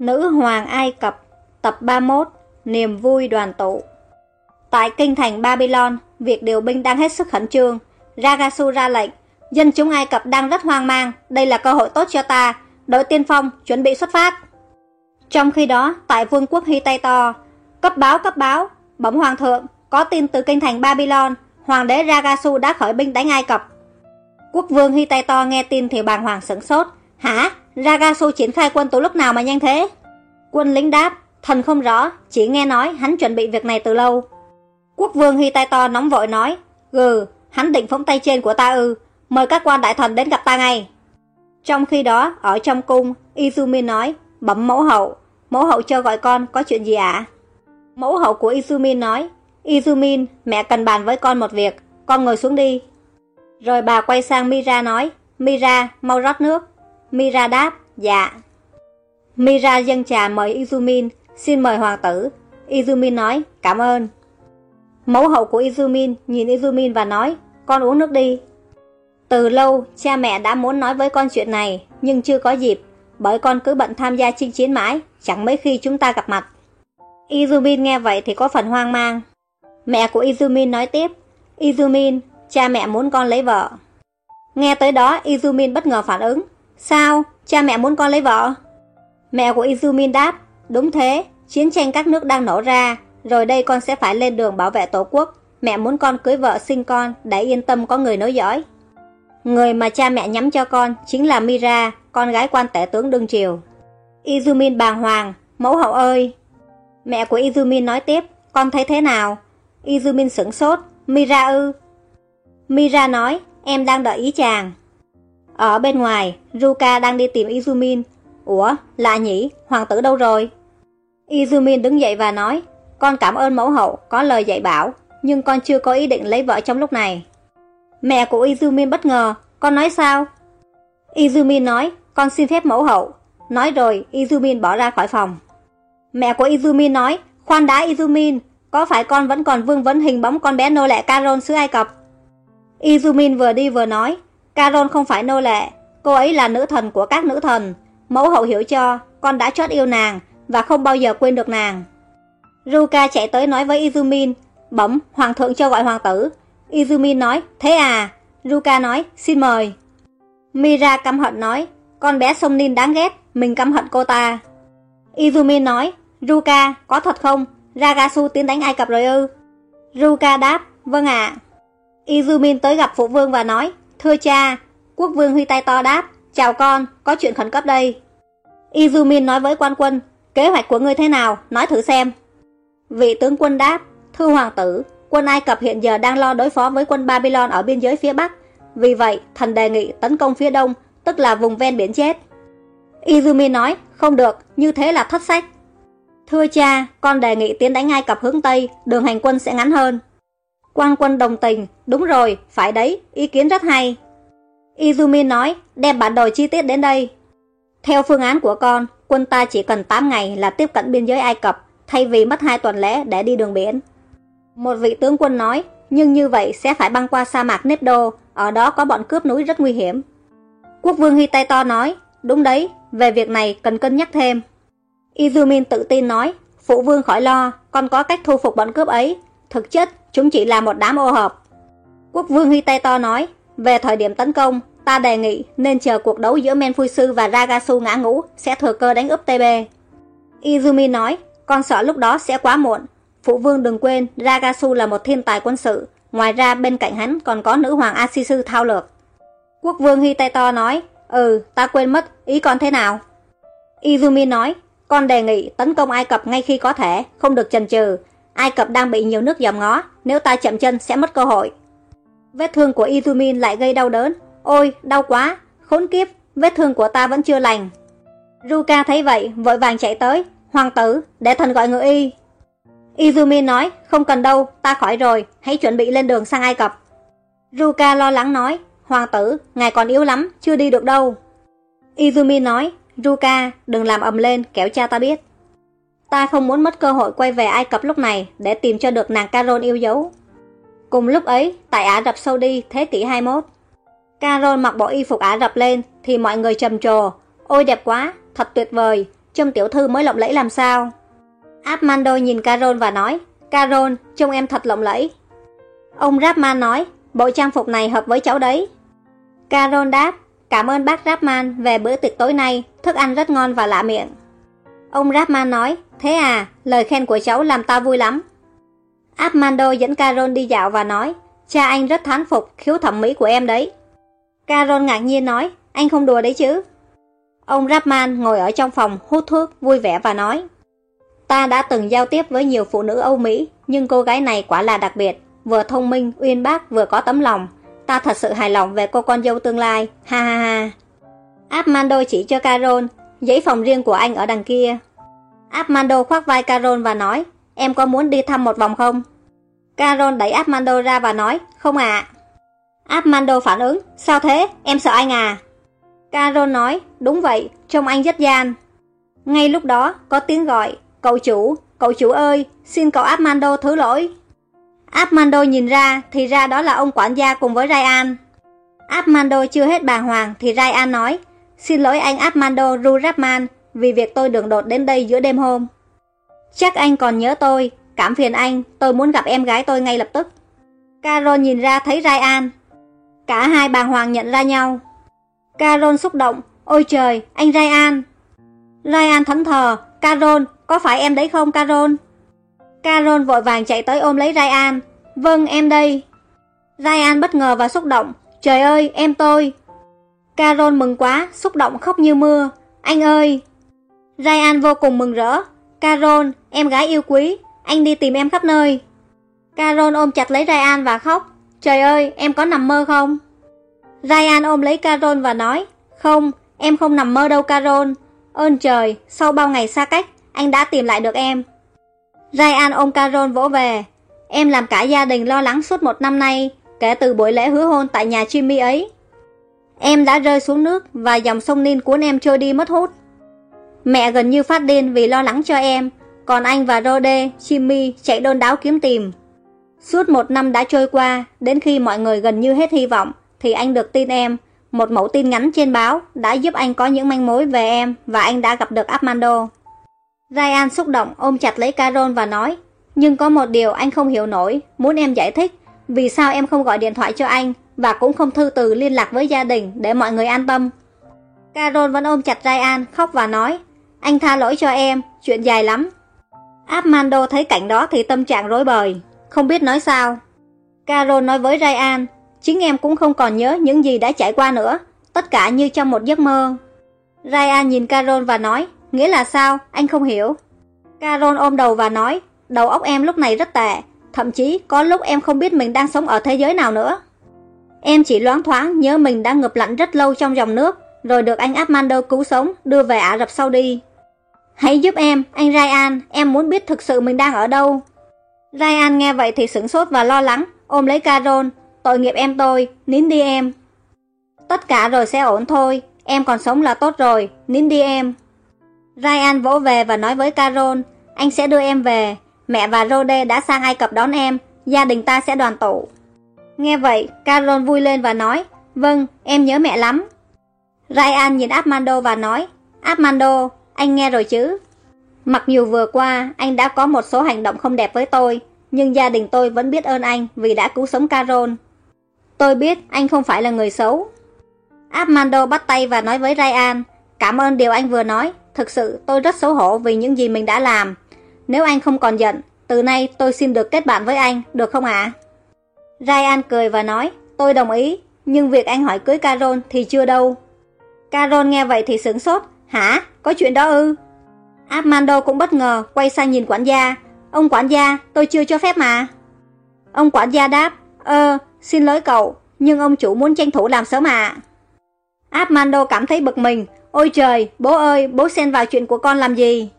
Nữ hoàng Ai Cập Tập 31 Niềm vui đoàn tụ Tại kinh thành Babylon, việc điều binh đang hết sức khẩn trương. Ragasu ra lệnh, dân chúng Ai Cập đang rất hoang mang, đây là cơ hội tốt cho ta. Đội tiên phong, chuẩn bị xuất phát. Trong khi đó, tại vương quốc Hittito, cấp báo cấp báo, bẩm hoàng thượng, có tin từ kinh thành Babylon, hoàng đế Ragasu đã khởi binh đánh Ai Cập. Quốc vương Hittito nghe tin thì bàng hoàng sửng sốt. Hả? Ragasu triển khai quân từ lúc nào mà nhanh thế? Quân lính đáp, thần không rõ, chỉ nghe nói hắn chuẩn bị việc này từ lâu. Quốc vương hy tay to nóng vội nói, gừ, hắn định phóng tay trên của ta ư, mời các quan đại thần đến gặp ta ngay. Trong khi đó, ở trong cung, Izumi nói, bẩm mẫu hậu, mẫu hậu cho gọi con, có chuyện gì ạ? Mẫu hậu của Izumi nói, Izumin, mẹ cần bàn với con một việc, con ngồi xuống đi. Rồi bà quay sang Mira nói, Mira, mau rót nước. Mira đáp, dạ. Mira dâng trà mời Izumin, xin mời hoàng tử. Izumin nói, cảm ơn. Mẫu hậu của Izumin nhìn Izumin và nói, con uống nước đi. Từ lâu, cha mẹ đã muốn nói với con chuyện này, nhưng chưa có dịp, bởi con cứ bận tham gia chinh chiến mãi, chẳng mấy khi chúng ta gặp mặt. Izumin nghe vậy thì có phần hoang mang. Mẹ của Izumin nói tiếp, Izumin, cha mẹ muốn con lấy vợ. Nghe tới đó, Izumin bất ngờ phản ứng. Sao? Cha mẹ muốn con lấy vợ? Mẹ của Izumin đáp, đúng thế, chiến tranh các nước đang nổ ra, rồi đây con sẽ phải lên đường bảo vệ tổ quốc. Mẹ muốn con cưới vợ sinh con để yên tâm có người nối dõi. Người mà cha mẹ nhắm cho con chính là Mira, con gái quan tể tướng đương triều. Izumin bàng hoàng, mẫu hậu ơi. Mẹ của Izumin nói tiếp, con thấy thế nào? Izumin sửng sốt, Mira ư? Mira nói, em đang đợi ý chàng. Ở bên ngoài, Ruka đang đi tìm Izumin. Ủa, lạ nhỉ, hoàng tử đâu rồi? Izumin đứng dậy và nói, con cảm ơn mẫu hậu, có lời dạy bảo, nhưng con chưa có ý định lấy vợ trong lúc này. Mẹ của Izumin bất ngờ, con nói sao? Izumin nói, con xin phép mẫu hậu. Nói rồi, Izumin bỏ ra khỏi phòng. Mẹ của Izumin nói, khoan đã Izumin, có phải con vẫn còn vương vấn hình bóng con bé nô lệ Caron xứ Ai Cập? Izumin vừa đi vừa nói, Caron không phải nô lệ, cô ấy là nữ thần của các nữ thần. Mẫu hậu hiểu cho, con đã chót yêu nàng và không bao giờ quên được nàng. Ruka chạy tới nói với Izumin, bẩm, hoàng thượng cho gọi hoàng tử. Izumin nói, thế à? Ruka nói, xin mời. Mira căm hận nói, con bé sông Nin đáng ghét, mình căm hận cô ta. Izumin nói, Ruka, có thật không? Ragasu tiến đánh Ai Cập rồi ư? Ruka đáp, vâng ạ. Izumin tới gặp phụ vương và nói, thưa cha, quốc vương Huy tay to đáp, chào con, có chuyện khẩn cấp đây. Izumin nói với quan quân, kế hoạch của ngươi thế nào, nói thử xem. Vị tướng quân đáp, thưa hoàng tử, quân Ai Cập hiện giờ đang lo đối phó với quân Babylon ở biên giới phía Bắc. Vì vậy, thần đề nghị tấn công phía Đông, tức là vùng ven biển chết. Izumi nói, không được, như thế là thất sách. Thưa cha, con đề nghị tiến đánh Ai Cập hướng Tây, đường hành quân sẽ ngắn hơn. Quan quân đồng tình, đúng rồi, phải đấy, ý kiến rất hay. Izumi nói, đem bản đồ chi tiết đến đây. Theo phương án của con, quân ta chỉ cần 8 ngày là tiếp cận biên giới Ai Cập, thay vì mất 2 tuần lễ để đi đường biển. Một vị tướng quân nói, nhưng như vậy sẽ phải băng qua sa mạc Nepdo, ở đó có bọn cướp núi rất nguy hiểm. Quốc vương Hitaito nói, đúng đấy, về việc này cần cân nhắc thêm. Izumin tự tin nói, phụ vương khỏi lo, con có cách thu phục bọn cướp ấy. Thực chất, chúng chỉ là một đám ô hợp. Quốc vương Hittito nói, về thời điểm tấn công, ta đề nghị nên chờ cuộc đấu giữa Menfuisu và Ragasu ngã ngũ sẽ thừa cơ đánh úp TB. Izumi nói, con sợ lúc đó sẽ quá muộn. Phụ vương đừng quên, Ragasu là một thiên tài quân sự, ngoài ra bên cạnh hắn còn có nữ hoàng Asisu thao lược. Quốc vương Hittito nói, ừ, ta quên mất, ý con thế nào? Izumi nói, con đề nghị tấn công Ai Cập ngay khi có thể, không được chần chừ. Ai Cập đang bị nhiều nước dòm ngó, nếu ta chậm chân sẽ mất cơ hội. Vết thương của Izumin lại gây đau đớn. Ôi, đau quá, khốn kiếp, vết thương của ta vẫn chưa lành. Ruka thấy vậy, vội vàng chạy tới. Hoàng tử, để thần gọi người y. Izumi nói, không cần đâu, ta khỏi rồi, hãy chuẩn bị lên đường sang Ai Cập. Ruka lo lắng nói, Hoàng tử, ngài còn yếu lắm, chưa đi được đâu. Izumi nói, Ruka, đừng làm ầm lên, kéo cha ta biết. Ta không muốn mất cơ hội quay về Ai Cập lúc này để tìm cho được nàng Caron yêu dấu. Cùng lúc ấy, tại Ả Rập Saudi thế kỷ 21, Caron mặc bộ y phục Ả Rập lên thì mọi người trầm trồ. Ôi đẹp quá, thật tuyệt vời. trông tiểu thư mới lộng lẫy làm sao. Armando nhìn Carol và nói, Carol, trông em thật lộng lẫy. Ông Rapman nói, bộ trang phục này hợp với cháu đấy. Carol đáp, cảm ơn bác Rapman về bữa tiệc tối nay, thức ăn rất ngon và lạ miệng. Ông Rapman nói, thế à, lời khen của cháu làm ta vui lắm. Armando dẫn Carol đi dạo và nói, cha anh rất thán phục khiếu thẩm mỹ của em đấy. Carol ngạc nhiên nói, anh không đùa đấy chứ. Ông Rapman ngồi ở trong phòng hút thuốc vui vẻ và nói, ta đã từng giao tiếp với nhiều phụ nữ Âu Mỹ, nhưng cô gái này quả là đặc biệt, vừa thông minh, uyên bác, vừa có tấm lòng. Ta thật sự hài lòng về cô con dâu tương lai, ha ha ha. Armando chỉ cho Carol, giấy phòng riêng của anh ở đằng kia. Armando khoác vai Carol và nói, em có muốn đi thăm một vòng không? Carol đẩy Armando ra và nói, không ạ. À. Armando phản ứng, sao thế, em sợ anh à? Carol nói, đúng vậy, trông anh rất gian. Ngay lúc đó, có tiếng gọi, cậu chủ, cậu chủ ơi, xin cậu Armando thứ lỗi. Armando nhìn ra, thì ra đó là ông quản gia cùng với Ryan. Armando chưa hết bàng hoàng, thì Ryan nói, xin lỗi anh Armando Rurapman, vì việc tôi đường đột đến đây giữa đêm hôm. Chắc anh còn nhớ tôi, cảm phiền anh, tôi muốn gặp em gái tôi ngay lập tức. Carol nhìn ra thấy Ryan. Cả hai bàng hoàng nhận ra nhau. Carol xúc động, ôi trời, anh Ryan. Ryan thẫn thờ, Carol, có phải em đấy không Carol? Carol vội vàng chạy tới ôm lấy Ryan. Vâng, em đây. Ryan bất ngờ và xúc động. Trời ơi, em tôi. Carol mừng quá, xúc động khóc như mưa. Anh ơi! Ryan vô cùng mừng rỡ. Carol, em gái yêu quý, anh đi tìm em khắp nơi. Carol ôm chặt lấy Ryan và khóc. Trời ơi, em có nằm mơ không? Ryan ôm lấy Carol và nói, không, em không nằm mơ đâu Carol. Ơn trời, sau bao ngày xa cách, anh đã tìm lại được em. Ryan ôm Carol vỗ về. Em làm cả gia đình lo lắng suốt một năm nay, kể từ buổi lễ hứa hôn tại nhà Jimmy ấy. Em đã rơi xuống nước và dòng sông Nin cuốn em trôi đi mất hút. Mẹ gần như phát điên vì lo lắng cho em, còn anh và Rode, Jimmy chạy đôn đáo kiếm tìm. Suốt một năm đã trôi qua, đến khi mọi người gần như hết hy vọng, thì anh được tin em. Một mẫu tin ngắn trên báo đã giúp anh có những manh mối về em và anh đã gặp được Armando. Ryan xúc động ôm chặt lấy Carol và nói Nhưng có một điều anh không hiểu nổi, muốn em giải thích Vì sao em không gọi điện thoại cho anh và cũng không thư từ liên lạc với gia đình để mọi người an tâm. Carol vẫn ôm chặt Ryan khóc và nói Anh tha lỗi cho em, chuyện dài lắm. Armando thấy cảnh đó thì tâm trạng rối bời, không biết nói sao. Carol nói với Ryan Chính em cũng không còn nhớ những gì đã trải qua nữa, tất cả như trong một giấc mơ. Ryan nhìn Carol và nói, nghĩa là sao, anh không hiểu. Carol ôm đầu và nói, đầu óc em lúc này rất tệ, thậm chí có lúc em không biết mình đang sống ở thế giới nào nữa. Em chỉ loáng thoáng nhớ mình đã ngập lạnh rất lâu trong dòng nước, rồi được anh Armando cứu sống, đưa về Ả Rập Saudi. Hãy giúp em, anh Ryan, em muốn biết thực sự mình đang ở đâu. Ryan nghe vậy thì sửng sốt và lo lắng, ôm lấy Carol, Tội nghiệp em tôi, nín đi em. Tất cả rồi sẽ ổn thôi, em còn sống là tốt rồi, nín đi em. Ryan vỗ về và nói với Carol, anh sẽ đưa em về, mẹ và Rode đã sang Ai Cập đón em, gia đình ta sẽ đoàn tụ. Nghe vậy, Carol vui lên và nói, vâng, em nhớ mẹ lắm. Ryan nhìn Armando và nói, Armando, anh nghe rồi chứ? Mặc dù vừa qua, anh đã có một số hành động không đẹp với tôi, nhưng gia đình tôi vẫn biết ơn anh vì đã cứu sống Carol. Tôi biết anh không phải là người xấu. Armando bắt tay và nói với Ryan, cảm ơn điều anh vừa nói, thực sự tôi rất xấu hổ vì những gì mình đã làm. Nếu anh không còn giận, từ nay tôi xin được kết bạn với anh, được không ạ? Ryan cười và nói, tôi đồng ý, nhưng việc anh hỏi cưới Carol thì chưa đâu. Carol nghe vậy thì sửng sốt, hả, có chuyện đó ư? Armando cũng bất ngờ, quay sang nhìn quản gia, ông quản gia, tôi chưa cho phép mà. Ông quản gia đáp, ơ, Xin lỗi cậu, nhưng ông chủ muốn tranh thủ làm sớm à. Armando cảm thấy bực mình. Ôi trời, bố ơi, bố xen vào chuyện của con làm gì?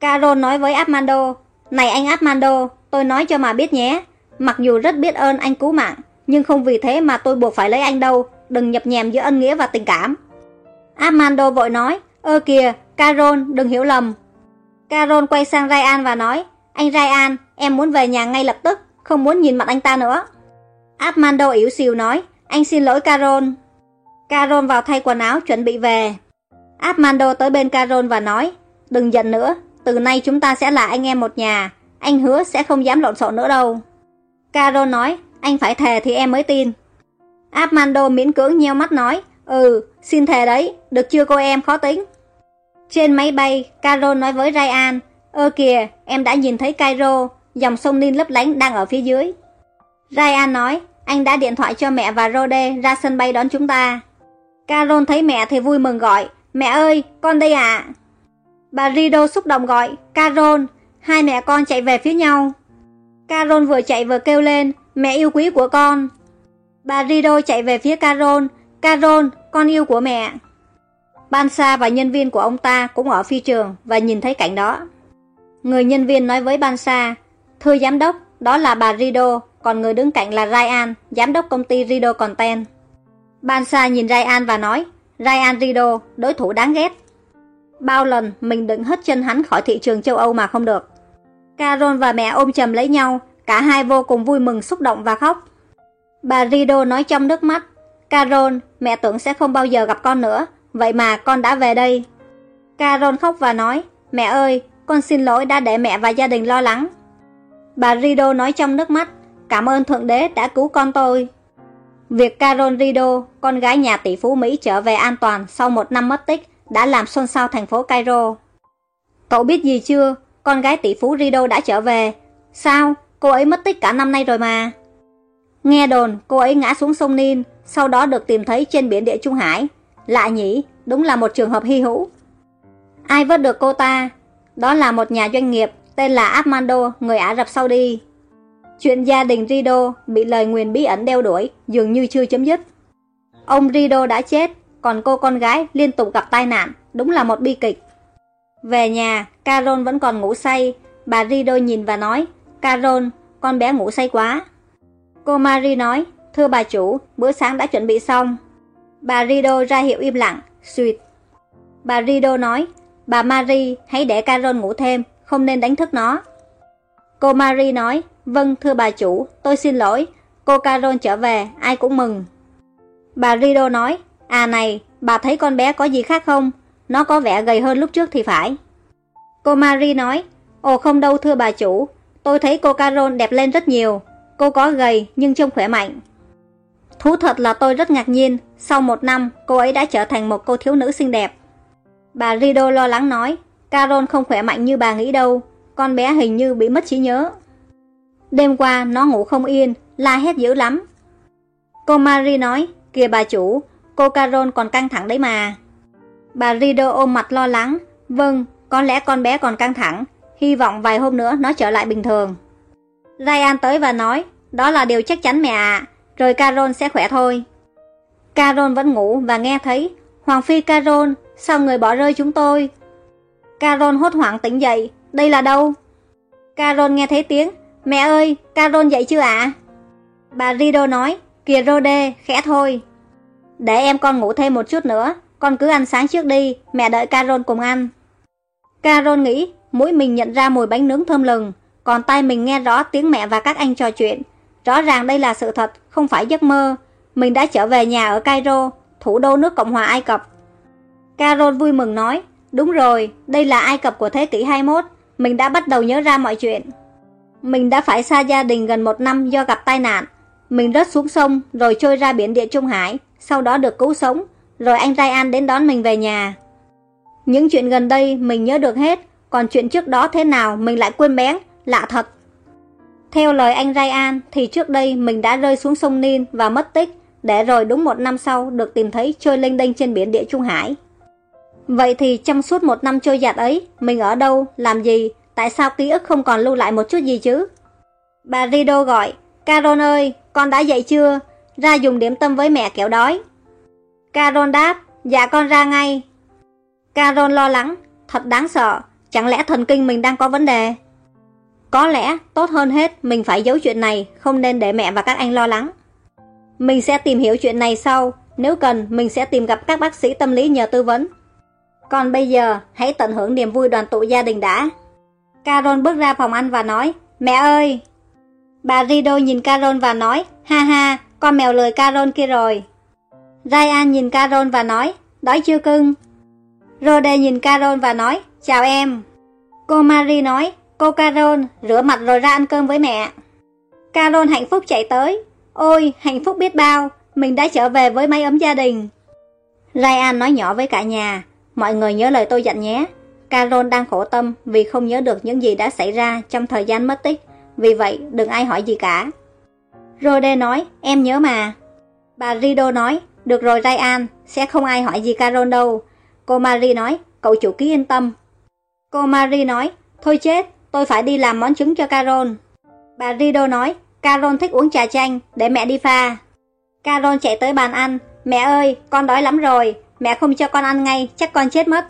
Carol nói với Armando. Này anh Armando, tôi nói cho mà biết nhé. Mặc dù rất biết ơn anh cứu mạng, nhưng không vì thế mà tôi buộc phải lấy anh đâu. Đừng nhập nhèm giữa ân nghĩa và tình cảm. Armando vội nói. Ơ kìa, Carol, đừng hiểu lầm. Carol quay sang Ryan và nói. Anh Ryan, em muốn về nhà ngay lập tức, không muốn nhìn mặt anh ta nữa. Armando yếu xìu nói, anh xin lỗi Carol. Carol vào thay quần áo chuẩn bị về. Armando tới bên Carol và nói, đừng giận nữa, từ nay chúng ta sẽ là anh em một nhà, anh hứa sẽ không dám lộn xộn nữa đâu. Carol nói, anh phải thề thì em mới tin. Armando miễn cưỡng nheo mắt nói, ừ, xin thề đấy, được chưa cô em khó tính. Trên máy bay, Carol nói với Ryan, ơ kìa, em đã nhìn thấy Cairo, dòng sông Nin lấp lánh đang ở phía dưới. Ryan nói, anh đã điện thoại cho mẹ và Rode ra sân bay đón chúng ta. Carol thấy mẹ thì vui mừng gọi, mẹ ơi, con đây ạ. Bà Rido xúc động gọi, Carol, hai mẹ con chạy về phía nhau. Carol vừa chạy vừa kêu lên, mẹ yêu quý của con. Bà Rido chạy về phía Carol, Carol, con yêu của mẹ. Bansa và nhân viên của ông ta cũng ở phi trường và nhìn thấy cảnh đó. Người nhân viên nói với Bansa, thưa giám đốc, đó là bà Rido, còn người đứng cạnh là Ryan, giám đốc công ty Rido Content. Bansa nhìn Ryan và nói, Ryan Rido, đối thủ đáng ghét. Bao lần mình đựng hết chân hắn khỏi thị trường châu Âu mà không được. Carol và mẹ ôm chầm lấy nhau, cả hai vô cùng vui mừng xúc động và khóc. Bà Rido nói trong nước mắt, Carol, mẹ tưởng sẽ không bao giờ gặp con nữa, vậy mà con đã về đây. Carol khóc và nói, mẹ ơi, con xin lỗi đã để mẹ và gia đình lo lắng. Bà Rido nói trong nước mắt, cảm ơn Thượng Đế đã cứu con tôi. Việc Carol Rido, con gái nhà tỷ phú Mỹ trở về an toàn sau một năm mất tích, đã làm xôn xao thành phố Cairo. Cậu biết gì chưa? Con gái tỷ phú Rido đã trở về. Sao? Cô ấy mất tích cả năm nay rồi mà. Nghe đồn, cô ấy ngã xuống sông Nin, sau đó được tìm thấy trên biển địa Trung Hải. Lạ nhỉ, đúng là một trường hợp hy hữu. Ai vớt được cô ta? Đó là một nhà doanh nghiệp tên là Armando, người Ả Rập Saudi. Chuyện gia đình Rido bị lời nguyền bí ẩn đeo đuổi dường như chưa chấm dứt. Ông Rido đã chết, còn cô con gái liên tục gặp tai nạn, đúng là một bi kịch. Về nhà, Carol vẫn còn ngủ say, bà Rido nhìn và nói, Carol, con bé ngủ say quá. Cô Marie nói, thưa bà chủ, bữa sáng đã chuẩn bị xong. Bà Rido ra hiệu im lặng, suyệt. Bà Rido nói, bà Marie hãy để Carol ngủ thêm, không nên đánh thức nó. Cô Marie nói, vâng thưa bà chủ, tôi xin lỗi, cô Carol trở về, ai cũng mừng. Bà Rido nói, à này, bà thấy con bé có gì khác không? Nó có vẻ gầy hơn lúc trước thì phải. Cô Marie nói, ồ không đâu thưa bà chủ, tôi thấy cô Carol đẹp lên rất nhiều. Cô có gầy nhưng trông khỏe mạnh. Thú thật là tôi rất ngạc nhiên, sau một năm cô ấy đã trở thành một cô thiếu nữ xinh đẹp. Bà Rido lo lắng nói, Carol không khỏe mạnh như bà nghĩ đâu, con bé hình như bị mất trí nhớ. Đêm qua nó ngủ không yên, la hét dữ lắm. Cô Marie nói, kìa bà chủ, cô Carol còn căng thẳng đấy mà. Bà Rido ôm mặt lo lắng, vâng, có lẽ con bé còn căng thẳng, hy vọng vài hôm nữa nó trở lại bình thường. Ryan tới và nói, đó là điều chắc chắn mẹ ạ, rồi Carol sẽ khỏe thôi. Carol vẫn ngủ và nghe thấy, Hoàng Phi Carol, sao người bỏ rơi chúng tôi? Carol hốt hoảng tỉnh dậy, đây là đâu? Carol nghe thấy tiếng, mẹ ơi, Carol dậy chưa ạ? Bà Rido nói, kìa Rode, khẽ thôi. Để em con ngủ thêm một chút nữa, con cứ ăn sáng trước đi, mẹ đợi Carol cùng ăn. Carol nghĩ, mũi mình nhận ra mùi bánh nướng thơm lừng, còn tai mình nghe rõ tiếng mẹ và các anh trò chuyện. Rõ ràng đây là sự thật, không phải giấc mơ. Mình đã trở về nhà ở Cairo, thủ đô nước Cộng hòa Ai Cập. Carol vui mừng nói, đúng rồi, đây là Ai Cập của thế kỷ 21, mình đã bắt đầu nhớ ra mọi chuyện. Mình đã phải xa gia đình gần một năm do gặp tai nạn. Mình rớt xuống sông rồi trôi ra biển địa Trung Hải, sau đó được cứu sống, rồi anh Ryan đến đón mình về nhà. Những chuyện gần đây mình nhớ được hết, còn chuyện trước đó thế nào mình lại quên bén, lạ thật. Theo lời anh Ryan thì trước đây mình đã rơi xuống sông Nin và mất tích, để rồi đúng một năm sau được tìm thấy trôi lênh đênh trên biển địa Trung Hải. Vậy thì trong suốt một năm trôi giạt ấy, mình ở đâu, làm gì, tại sao ký ức không còn lưu lại một chút gì chứ? Bà Rido gọi, Caron ơi, con đã dậy chưa? Ra dùng điểm tâm với mẹ kéo đói. Carol đáp, dạ con ra ngay. Carol lo lắng, thật đáng sợ, chẳng lẽ thần kinh mình đang có vấn đề? Có lẽ tốt hơn hết mình phải giấu chuyện này, không nên để mẹ và các anh lo lắng. Mình sẽ tìm hiểu chuyện này sau, nếu cần mình sẽ tìm gặp các bác sĩ tâm lý nhờ tư vấn. Còn bây giờ, hãy tận hưởng niềm vui đoàn tụ gia đình đã. Carol bước ra phòng ăn và nói, mẹ ơi! Bà Rido nhìn Carol và nói, ha ha, con mèo lười Carol kia rồi. Ryan nhìn Carol và nói, đói chưa cưng? Rode nhìn Carol và nói, chào em. Cô Marie nói, cô Carol, rửa mặt rồi ra ăn cơm với mẹ. Carol hạnh phúc chạy tới. Ôi, hạnh phúc biết bao, mình đã trở về với máy ấm gia đình. Ryan nói nhỏ với cả nhà, mọi người nhớ lời tôi dặn nhé. Carol đang khổ tâm vì không nhớ được những gì đã xảy ra trong thời gian mất tích, vì vậy đừng ai hỏi gì cả. Rode nói, em nhớ mà. Bà Rido nói, được rồi Ryan, sẽ không ai hỏi gì Carol đâu. Cô Marie nói, cậu chủ ký yên tâm. Cô Marie nói, thôi chết, tôi phải đi làm món trứng cho Carol. Bà Rido nói, Carol thích uống trà chanh, để mẹ đi pha. Carol chạy tới bàn ăn, mẹ ơi, con đói lắm rồi, mẹ không cho con ăn ngay, chắc con chết mất.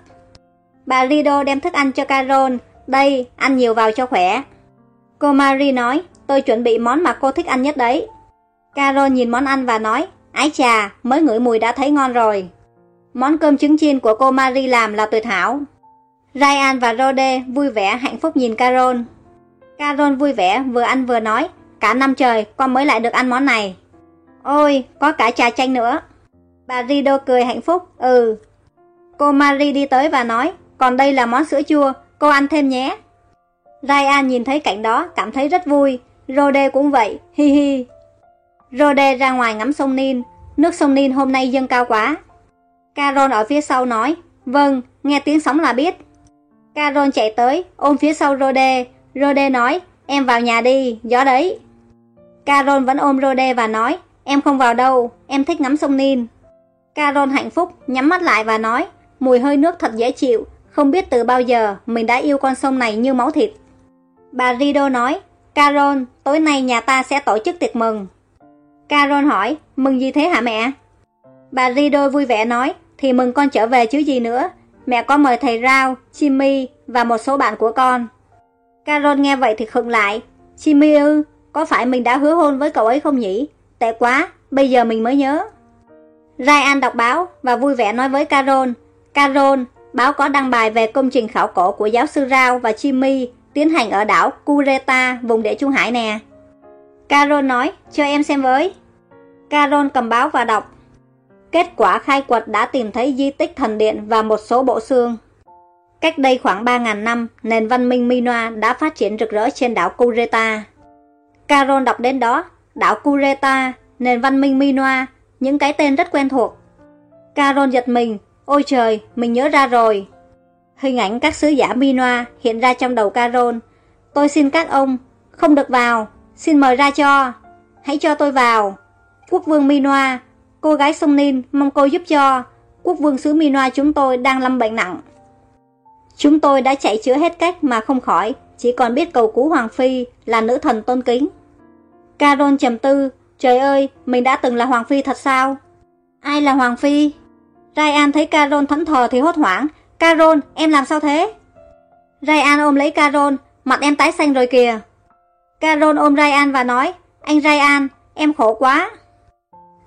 Bà Rido đem thức ăn cho Carol, đây, ăn nhiều vào cho khỏe. Cô Marie nói, tôi chuẩn bị món mà cô thích ăn nhất đấy. Carol nhìn món ăn và nói, ái chà, mới ngửi mùi đã thấy ngon rồi. Món cơm trứng chiên của cô Marie làm là tuyệt hảo. Ryan và Rode vui vẻ hạnh phúc nhìn Carol. Carol vui vẻ vừa ăn vừa nói, cả năm trời con mới lại được ăn món này. Ôi, có cả trà chanh nữa. Bà Rido cười hạnh phúc, ừ. Cô Marie đi tới và nói, còn đây là món sữa chua, cô ăn thêm nhé. Ryan nhìn thấy cảnh đó, cảm thấy rất vui. Rode cũng vậy, hi hi. Rode ra ngoài ngắm sông Nin, nước sông Nin hôm nay dâng cao quá. Carol ở phía sau nói, vâng, nghe tiếng sóng là biết. Carol chạy tới, ôm phía sau Rode. Rode nói, em vào nhà đi, gió đấy. Carol vẫn ôm Rode và nói, em không vào đâu, em thích ngắm sông Nin. Carol hạnh phúc, nhắm mắt lại và nói, mùi hơi nước thật dễ chịu, không biết từ bao giờ mình đã yêu con sông này như máu thịt. Bà Rido nói, Carol, tối nay nhà ta sẽ tổ chức tiệc mừng. Carol hỏi, mừng gì thế hả mẹ? Bà Rido vui vẻ nói, thì mừng con trở về chứ gì nữa. Mẹ có mời thầy Rao, Jimmy và một số bạn của con. Carol nghe vậy thì khựng lại. Jimmy ư, có phải mình đã hứa hôn với cậu ấy không nhỉ? Tệ quá, bây giờ mình mới nhớ. Ryan đọc báo và vui vẻ nói với Carol. Carol, báo có đăng bài về công trình khảo cổ của giáo sư Rao và Jimmy tiến hành ở đảo Cureta, vùng địa Trung Hải nè. Carol nói, cho em xem với. Carol cầm báo và đọc. Kết quả khai quật đã tìm thấy di tích thần điện và một số bộ xương. Cách đây khoảng 3.000 năm, nền văn minh Minoa đã phát triển rực rỡ trên đảo Cureta. Carol đọc đến đó, đảo Cureta, nền văn minh Minoa, những cái tên rất quen thuộc. Carol giật mình, ôi trời, mình nhớ ra rồi. Hình ảnh các sứ giả Minoa hiện ra trong đầu Carol. Tôi xin các ông, không được vào, xin mời ra cho. Hãy cho tôi vào. Quốc vương Minoa, cô gái sông Nin mong cô giúp cho. Quốc vương xứ Minoa chúng tôi đang lâm bệnh nặng. Chúng tôi đã chạy chữa hết cách mà không khỏi, chỉ còn biết cầu cứu Hoàng Phi là nữ thần tôn kính. Carol trầm tư, trời ơi, mình đã từng là Hoàng Phi thật sao? Ai là Hoàng Phi? Ryan thấy Carol thẫn thờ thì hốt hoảng, Carol, em làm sao thế? Ryan ôm lấy Carol, mặt em tái xanh rồi kìa. Carol ôm Ryan và nói, anh Ryan, em khổ quá.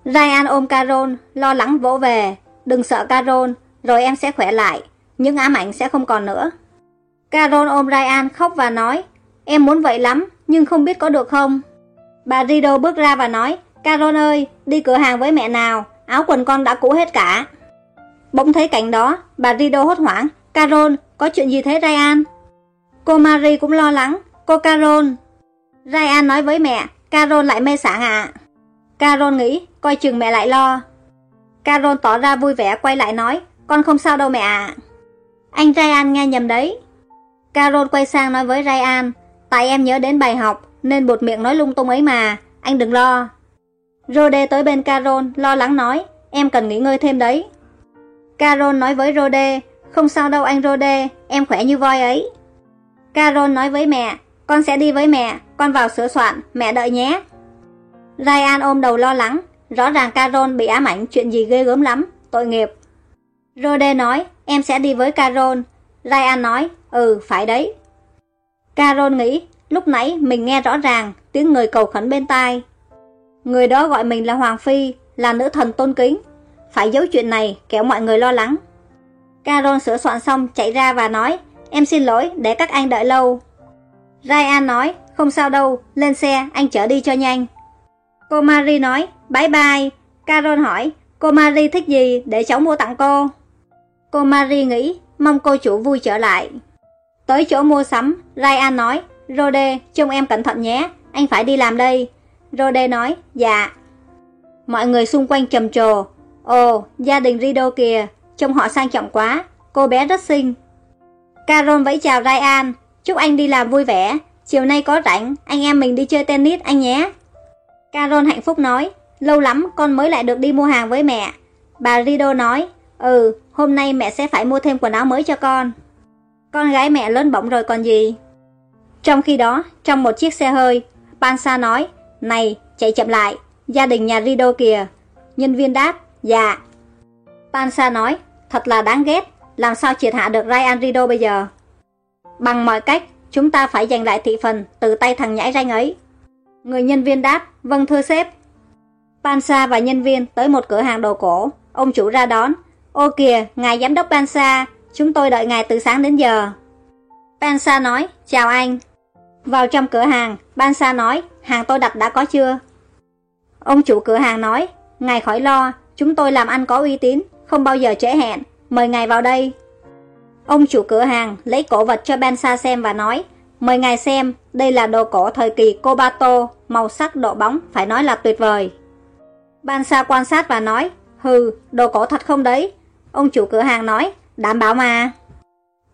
Ryan ôm Carol, lo lắng vỗ về, đừng sợ Carol, rồi em sẽ khỏe lại, những ám ảnh sẽ không còn nữa. Carol ôm Ryan khóc và nói, em muốn vậy lắm, nhưng không biết có được không? Bà Rido bước ra và nói, Carol ơi, đi cửa hàng với mẹ nào, áo quần con đã cũ hết cả. Bỗng thấy cảnh đó, bà Rido hốt hoảng, Carol, có chuyện gì thế Ryan? Cô Marie cũng lo lắng, cô Carol. Ryan nói với mẹ, Carol lại mê sảng ạ. À. Carol nghĩ, coi chừng mẹ lại lo. Carol tỏ ra vui vẻ quay lại nói, con không sao đâu mẹ ạ. Anh Ryan nghe nhầm đấy. Carol quay sang nói với Ryan, tại em nhớ đến bài học, nên bột miệng nói lung tung ấy mà, anh đừng lo. Rode tới bên Carol, lo lắng nói, em cần nghỉ ngơi thêm đấy. Carol nói với Rode, không sao đâu anh Rode, em khỏe như voi ấy. Carol nói với mẹ, con sẽ đi với mẹ, con vào sửa soạn, mẹ đợi nhé. Ryan ôm đầu lo lắng, rõ ràng Carol bị ám ảnh chuyện gì ghê gớm lắm, tội nghiệp. Rode nói, em sẽ đi với Carol. Ryan nói, ừ, phải đấy. Carol nghĩ, lúc nãy mình nghe rõ ràng tiếng người cầu khẩn bên tai. Người đó gọi mình là Hoàng Phi, là nữ thần tôn kính. Phải giấu chuyện này, kéo mọi người lo lắng. Carol sửa soạn xong chạy ra và nói, em xin lỗi để các anh đợi lâu. Ryan nói, không sao đâu, lên xe, anh chở đi cho nhanh. Cô Marie nói, bye bye. Carol hỏi, cô Marie thích gì để cháu mua tặng cô? Cô Marie nghĩ, mong cô chủ vui trở lại. Tới chỗ mua sắm, Ryan nói, Rode, trông em cẩn thận nhé, anh phải đi làm đây. Rode nói, dạ. Mọi người xung quanh trầm trồ. Ồ, gia đình Rido kìa, trông họ sang trọng quá, cô bé rất xinh. Carol vẫy chào Ryan, chúc anh đi làm vui vẻ, chiều nay có rảnh, anh em mình đi chơi tennis anh nhé. Carol hạnh phúc nói, lâu lắm con mới lại được đi mua hàng với mẹ. Bà Rido nói, ừ, hôm nay mẹ sẽ phải mua thêm quần áo mới cho con. Con gái mẹ lớn bỏng rồi còn gì. Trong khi đó, trong một chiếc xe hơi, Pansa nói, này, chạy chậm lại, gia đình nhà Rido kìa. Nhân viên đáp, dạ. Pansa nói, thật là đáng ghét, làm sao triệt hạ được Ryan Rido bây giờ? Bằng mọi cách, chúng ta phải giành lại thị phần từ tay thằng nhãi ranh ấy. Người nhân viên đáp, vâng thưa sếp. Pansa và nhân viên tới một cửa hàng đồ cổ, ông chủ ra đón. Ô kìa, ngài giám đốc Pansa, chúng tôi đợi ngài từ sáng đến giờ. Pansa nói, chào anh. Vào trong cửa hàng, Pansa nói, hàng tôi đặt đã có chưa? Ông chủ cửa hàng nói, ngài khỏi lo, chúng tôi làm ăn có uy tín, không bao giờ trễ hẹn, mời ngài vào đây. Ông chủ cửa hàng lấy cổ vật cho Bensa xem và nói, mời ngài xem, đây là đồ cổ thời kỳ Kobato, màu sắc độ bóng, phải nói là tuyệt vời. Bensa quan sát và nói, hừ, đồ cổ thật không đấy? Ông chủ cửa hàng nói, đảm bảo mà.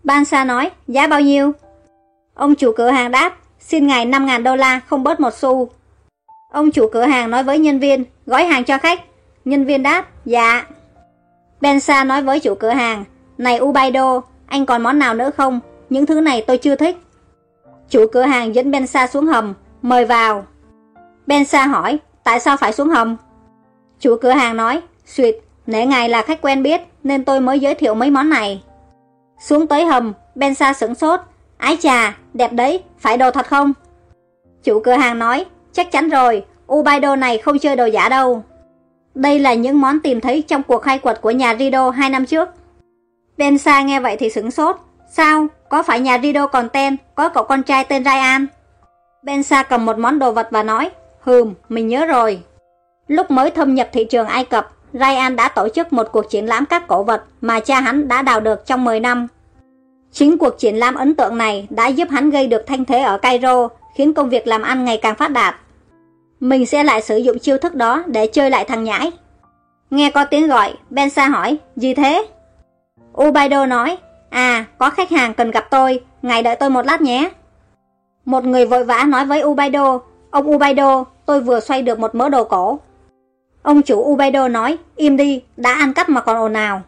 Bansa nói, giá bao nhiêu? Ông chủ cửa hàng đáp, xin ngài 5.000 đô la, không bớt một xu. Ông chủ cửa hàng nói với nhân viên, gói hàng cho khách. Nhân viên đáp, dạ. Bensa nói với chủ cửa hàng, này Ubaido, anh còn món nào nữa không? Những thứ này tôi chưa thích. Chủ cửa hàng dẫn Bensa xuống hầm, mời vào. Bensa hỏi, tại sao phải xuống hầm? Chủ cửa hàng nói, suyệt, nể ngài là khách quen biết nên tôi mới giới thiệu mấy món này. Xuống tới hầm, Bensa sửng sốt, ái chà, đẹp đấy, phải đồ thật không? Chủ cửa hàng nói, chắc chắn rồi, Ubaido này không chơi đồ giả đâu. Đây là những món tìm thấy trong cuộc khai quật của nhà Rido hai năm trước. Bensa nghe vậy thì sửng sốt. Sao? Có phải nhà Rido còn tên, có cậu con trai tên Ryan? Bensa cầm một món đồ vật và nói, Hừm, mình nhớ rồi. Lúc mới thâm nhập thị trường Ai Cập, Ryan đã tổ chức một cuộc triển lãm các cổ vật mà cha hắn đã đào được trong 10 năm. Chính cuộc triển lãm ấn tượng này đã giúp hắn gây được thanh thế ở Cairo, khiến công việc làm ăn ngày càng phát đạt. Mình sẽ lại sử dụng chiêu thức đó để chơi lại thằng nhãi. Nghe có tiếng gọi, Bensa hỏi, gì thế? Ubaido nói, à, có khách hàng cần gặp tôi, ngài đợi tôi một lát nhé. Một người vội vã nói với Ubaido, ông Ubaido, tôi vừa xoay được một mớ đồ cổ. Ông chủ Ubaido nói, im đi, đã ăn cắp mà còn ồn nào.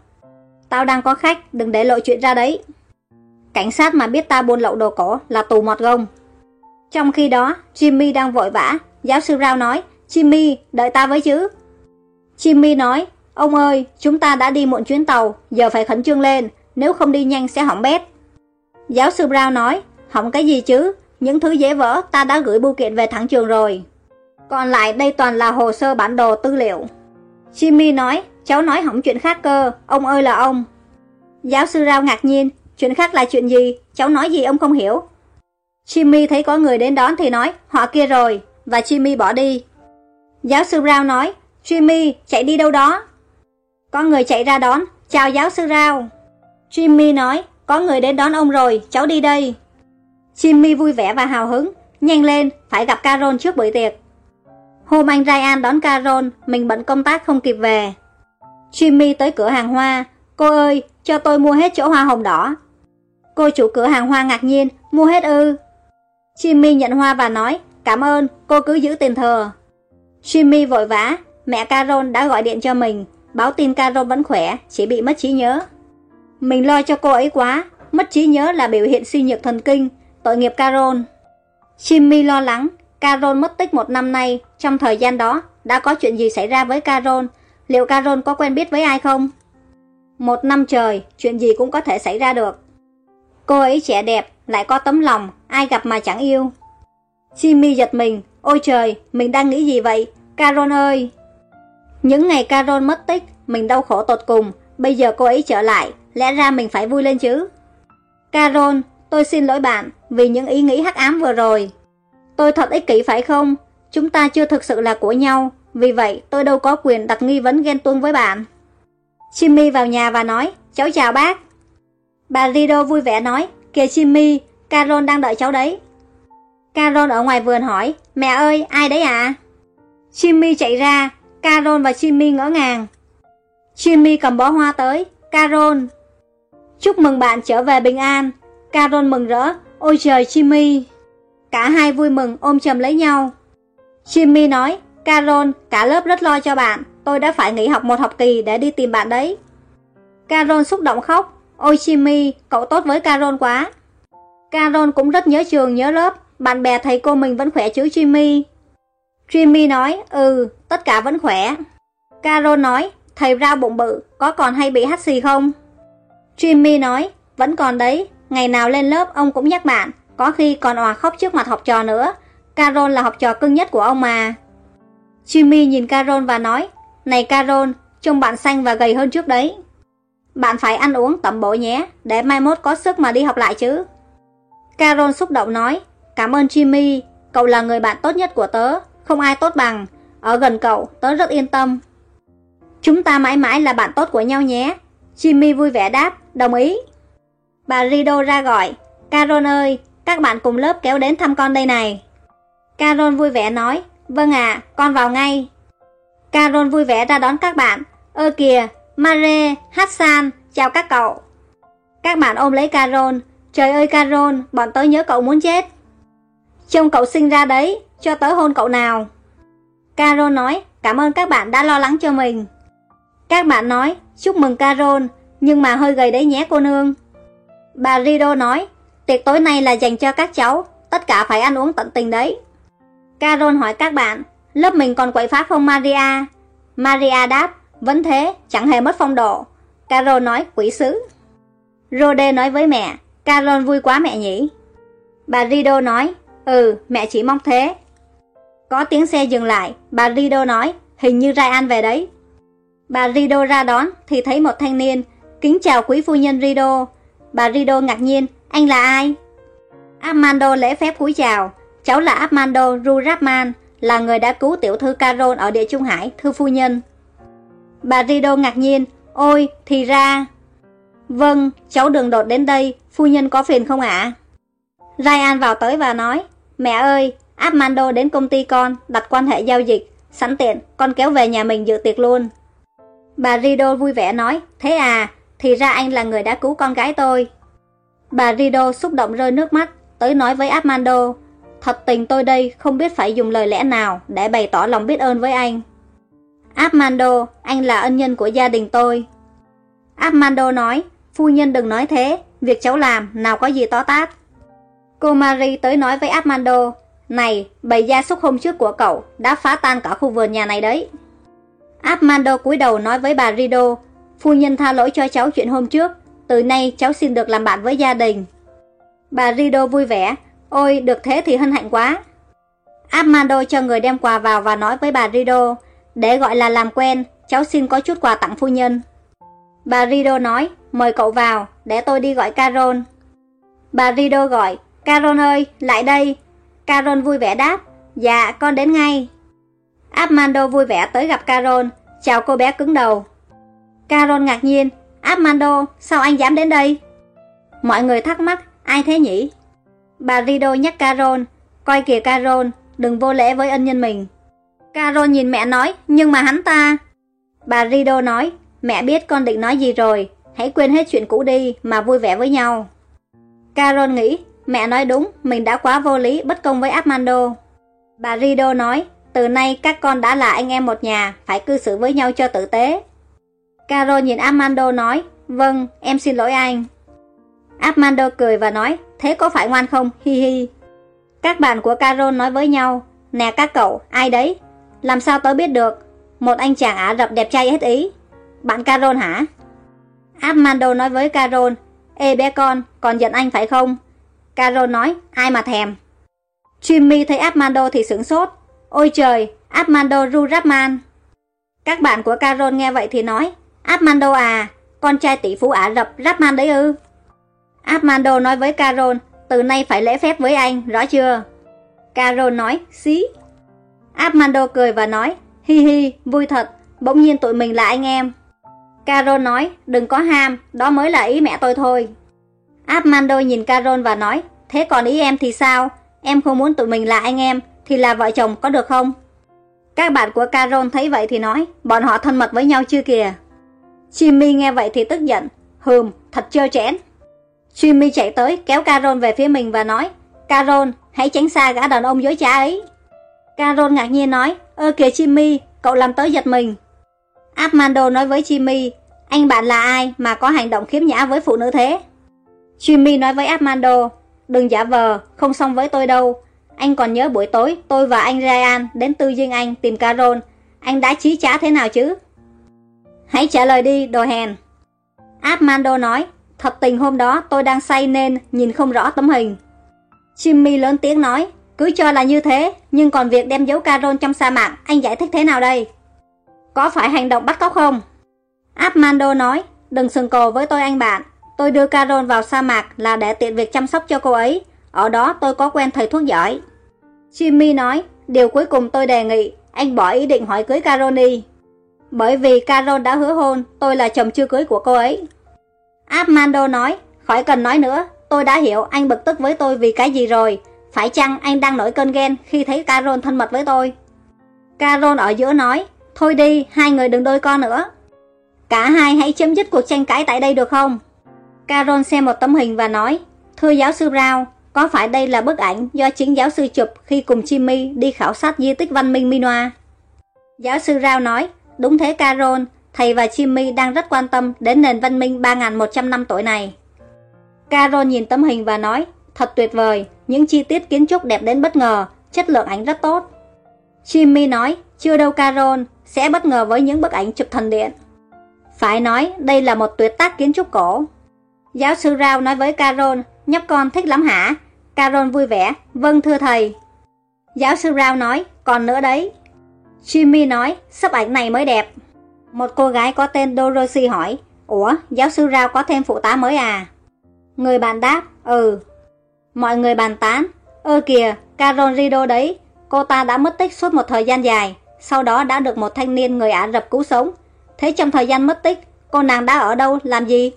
Tao đang có khách, đừng để lộ chuyện ra đấy. Cảnh sát mà biết ta buôn lậu đồ cổ là tù mọt gông. Trong khi đó, Jimmy đang vội vã, giáo sư Rao nói, Jimmy, đợi ta với chứ. Jimmy nói, Ông ơi, chúng ta đã đi muộn chuyến tàu, giờ phải khẩn trương lên, nếu không đi nhanh sẽ hỏng bét. Giáo sư Brown nói, hỏng cái gì chứ, những thứ dễ vỡ ta đã gửi bưu kiện về thẳng trường rồi. Còn lại đây toàn là hồ sơ bản đồ tư liệu. Jimmy nói, cháu nói hỏng chuyện khác cơ, ông ơi là ông. Giáo sư Rao ngạc nhiên, chuyện khác là chuyện gì, cháu nói gì ông không hiểu. Jimmy thấy có người đến đón thì nói, họ kia rồi, và Jimmy bỏ đi. Giáo sư Rao nói, Jimmy, chạy đi đâu đó? Có người chạy ra đón, chào giáo sư Rao. Jimmy nói, có người đến đón ông rồi, cháu đi đây. Jimmy vui vẻ và hào hứng, nhanh lên, phải gặp Carol trước buổi tiệc. Hôm anh Ryan đón Carol, mình bận công tác không kịp về. Jimmy tới cửa hàng hoa, cô ơi, cho tôi mua hết chỗ hoa hồng đỏ. Cô chủ cửa hàng hoa ngạc nhiên, mua hết ư. Jimmy nhận hoa và nói, cảm ơn, cô cứ giữ tiền thừa. Jimmy vội vã, mẹ Carol đã gọi điện cho mình, Báo tin Carol vẫn khỏe, chỉ bị mất trí nhớ. Mình lo cho cô ấy quá, mất trí nhớ là biểu hiện suy nhược thần kinh, tội nghiệp Carol. Jimmy lo lắng, Carol mất tích một năm nay, trong thời gian đó đã có chuyện gì xảy ra với Carol, liệu Carol có quen biết với ai không? Một năm trời, chuyện gì cũng có thể xảy ra được. Cô ấy trẻ đẹp, lại có tấm lòng, ai gặp mà chẳng yêu. Jimmy giật mình, ôi trời, mình đang nghĩ gì vậy? Carol ơi! Những ngày Carol mất tích, mình đau khổ tột cùng, bây giờ cô ấy trở lại, lẽ ra mình phải vui lên chứ. Carol, tôi xin lỗi bạn vì những ý nghĩ hắc ám vừa rồi. Tôi thật ích kỷ phải không? Chúng ta chưa thực sự là của nhau, vì vậy tôi đâu có quyền đặt nghi vấn ghen tuông với bạn. Jimmy vào nhà và nói, cháu chào bác. Bà Rido vui vẻ nói, kìa Jimmy, Carol đang đợi cháu đấy. Carol ở ngoài vườn hỏi, mẹ ơi, ai đấy ạ? À? Jimmy chạy ra, Carol và Jimmy ngỡ ngàng. Jimmy cầm bó hoa tới, Carol. Chúc mừng bạn trở về bình an. Carol mừng rỡ, ôi trời Jimmy. Cả hai vui mừng ôm chầm lấy nhau. Jimmy nói, Carol, cả lớp rất lo cho bạn, tôi đã phải nghỉ học một học kỳ để đi tìm bạn đấy. Carol xúc động khóc, ôi Jimmy, cậu tốt với Carol quá. Carol cũng rất nhớ trường, nhớ lớp, bạn bè thầy cô mình vẫn khỏe chứ Jimmy. Jimmy nói, ừ, tất cả vẫn khỏe. Carol nói, thầy rau bụng bự, có còn hay bị hắt xì không? Jimmy nói, vẫn còn đấy, ngày nào lên lớp ông cũng nhắc bạn, có khi còn òa khóc trước mặt học trò nữa. Carol là học trò cưng nhất của ông mà. Jimmy nhìn Carol và nói, này Carol, trông bạn xanh và gầy hơn trước đấy. Bạn phải ăn uống tẩm bổ nhé, để mai mốt có sức mà đi học lại chứ. Carol xúc động nói, cảm ơn Jimmy, cậu là người bạn tốt nhất của tớ, không ai tốt bằng. Ở gần cậu, tớ rất yên tâm. Chúng ta mãi mãi là bạn tốt của nhau nhé. Jimmy vui vẻ đáp, đồng ý. Bà Rido ra gọi, caron ơi, các bạn cùng lớp kéo đến thăm con đây này. caron vui vẻ nói, vâng ạ, con vào ngay. caron vui vẻ ra đón các bạn. Ơ kìa, Mare, Hassan, chào các cậu. Các bạn ôm lấy caron Trời ơi caron bọn tớ nhớ cậu muốn chết. Trông cậu sinh ra đấy, cho tới hôn cậu nào. Carol nói, cảm ơn các bạn đã lo lắng cho mình. Các bạn nói, chúc mừng Carol, nhưng mà hơi gầy đấy nhé cô nương. Bà Rido nói, tiệc tối nay là dành cho các cháu, tất cả phải ăn uống tận tình đấy. Carol hỏi các bạn, lớp mình còn quậy phá không Maria? Maria đáp, vẫn thế, chẳng hề mất phong độ. Carol nói, quỷ sứ. Rode nói với mẹ, Carol vui quá mẹ nhỉ. Bà Rido nói, ừ, mẹ chỉ mong thế. Có tiếng xe dừng lại, bà Rido nói, hình như Ryan về đấy. Bà Rido ra đón thì thấy một thanh niên, kính chào quý phu nhân Rido. Bà Rido ngạc nhiên, anh là ai? Armando lễ phép cúi chào, cháu là Armando Rurapman, là người đã cứu tiểu thư Carol ở địa Trung Hải, thưa phu nhân. Bà Rido ngạc nhiên, ôi, thì ra... Vâng, cháu đường đột đến đây, phu nhân có phiền không ạ? Ryan vào tới và nói, mẹ ơi, Armando đến công ty con, đặt quan hệ giao dịch, sẵn tiện, con kéo về nhà mình dự tiệc luôn. Bà Rido vui vẻ nói, thế à, thì ra anh là người đã cứu con gái tôi. Bà Rido xúc động rơi nước mắt, tới nói với Armando, thật tình tôi đây không biết phải dùng lời lẽ nào để bày tỏ lòng biết ơn với anh. Armando, anh là ân nhân của gia đình tôi. Armando nói, phu nhân đừng nói thế, việc cháu làm nào có gì to tát. Cô Marie tới nói với Armando, này, bầy gia súc hôm trước của cậu đã phá tan cả khu vườn nhà này đấy. Armando cúi đầu nói với bà Rido, phu nhân tha lỗi cho cháu chuyện hôm trước, từ nay cháu xin được làm bạn với gia đình. Bà Rido vui vẻ, ôi được thế thì hân hạnh quá. Armando cho người đem quà vào và nói với bà Rido, để gọi là làm quen, cháu xin có chút quà tặng phu nhân. Bà Rido nói, mời cậu vào, để tôi đi gọi Carol. Bà Rido gọi, Carol ơi, lại đây. Carol vui vẻ đáp, dạ, con đến ngay. Armando vui vẻ tới gặp Carol, chào cô bé cứng đầu. Carol ngạc nhiên, Armando, sao anh dám đến đây? Mọi người thắc mắc, ai thế nhỉ? Bà Rido nhắc Carol, coi kìa Carol, đừng vô lễ với ân nhân mình. Carol nhìn mẹ nói, nhưng mà hắn ta... Bà Rido nói, mẹ biết con định nói gì rồi, hãy quên hết chuyện cũ đi mà vui vẻ với nhau. Carol nghĩ, mẹ nói đúng, mình đã quá vô lý, bất công với Armando. Bà Rido nói, từ nay các con đã là anh em một nhà, phải cư xử với nhau cho tử tế. Carol nhìn Armando nói, vâng, em xin lỗi anh. Armando cười và nói, thế có phải ngoan không, hi hi. Các bạn của Carol nói với nhau, nè các cậu, ai đấy? Làm sao tớ biết được? Một anh chàng Ả Rập đẹp trai hết ý. Bạn Carol hả? Armando nói với Carol, Ê bé con, còn giận anh phải không? Carol nói, ai mà thèm. Jimmy thấy Armando thì sửng sốt. Ôi trời, Armando Rurapman. Các bạn của Carol nghe vậy thì nói, Armando à, con trai tỷ phú Ả Rập Rapman đấy ư? Armando nói với Carol, từ nay phải lễ phép với anh, rõ chưa? Carol nói, xí. Armando cười và nói, hi hi, vui thật, bỗng nhiên tụi mình là anh em. Carol nói, đừng có ham, đó mới là ý mẹ tôi thôi. Armando nhìn Carol và nói, thế còn ý em thì sao? Em không muốn tụi mình là anh em, thì là vợ chồng có được không? Các bạn của Carol thấy vậy thì nói, bọn họ thân mật với nhau chưa kìa. Jimmy nghe vậy thì tức giận, hừm, thật trơ chẽn. Jimmy chạy tới kéo Carol về phía mình và nói, Carol, hãy tránh xa gã đàn ông dối trá ấy. Carol ngạc nhiên nói, ơ kìa Jimmy, cậu làm tới giật mình. Armando nói với Jimmy, anh bạn là ai mà có hành động khiếm nhã với phụ nữ thế? Jimmy nói với Armando, đừng giả vờ, không xong với tôi đâu. Anh còn nhớ buổi tối tôi và anh Ryan đến tư dinh anh tìm Carol, anh đã trí trả thế nào chứ? Hãy trả lời đi, đồ hèn. Armando nói, thật tình hôm đó tôi đang say nên nhìn không rõ tấm hình. Jimmy lớn tiếng nói, cứ cho là như thế, nhưng còn việc đem dấu Carol trong sa mạc, anh giải thích thế nào đây? Có phải hành động bắt cóc không? Armando nói, đừng sừng cồ với tôi anh bạn. Tôi đưa Carol vào sa mạc là để tiện việc chăm sóc cho cô ấy. Ở đó tôi có quen thầy thuốc giỏi. Jimmy nói, điều cuối cùng tôi đề nghị, anh bỏ ý định hỏi cưới Carol đi. Bởi vì Carol đã hứa hôn, tôi là chồng chưa cưới của cô ấy. Armando nói, khỏi cần nói nữa, tôi đã hiểu anh bực tức với tôi vì cái gì rồi. Phải chăng anh đang nổi cơn ghen khi thấy Carol thân mật với tôi? Carol ở giữa nói, thôi đi, hai người đừng đôi con nữa. Cả hai hãy chấm dứt cuộc tranh cãi tại đây được không? Carol xem một tấm hình và nói, thưa giáo sư rao có phải đây là bức ảnh do chính giáo sư chụp khi cùng Jimmy đi khảo sát di tích văn minh Minoa? Giáo sư Rao nói, đúng thế Carol, thầy và Jimmy đang rất quan tâm đến nền văn minh 3.100 năm tuổi này. Carol nhìn tấm hình và nói, thật tuyệt vời, những chi tiết kiến trúc đẹp đến bất ngờ, chất lượng ảnh rất tốt. Jimmy nói, chưa đâu Carol, sẽ bất ngờ với những bức ảnh chụp thần điện. Phải nói, đây là một tuyệt tác kiến trúc cổ. Giáo sư Rao nói với Carol, nhóc con thích lắm hả? Carol vui vẻ, vâng thưa thầy. Giáo sư Rao nói, còn nữa đấy. Jimmy nói, sắp ảnh này mới đẹp. Một cô gái có tên Dorothy hỏi, Ủa, giáo sư Rao có thêm phụ tá mới à? Người bạn đáp, ừ. Mọi người bàn tán, ơ kìa, Carol Rido đấy, cô ta đã mất tích suốt một thời gian dài, sau đó đã được một thanh niên người Ả Rập cứu sống. Thế trong thời gian mất tích, cô nàng đã ở đâu, làm gì?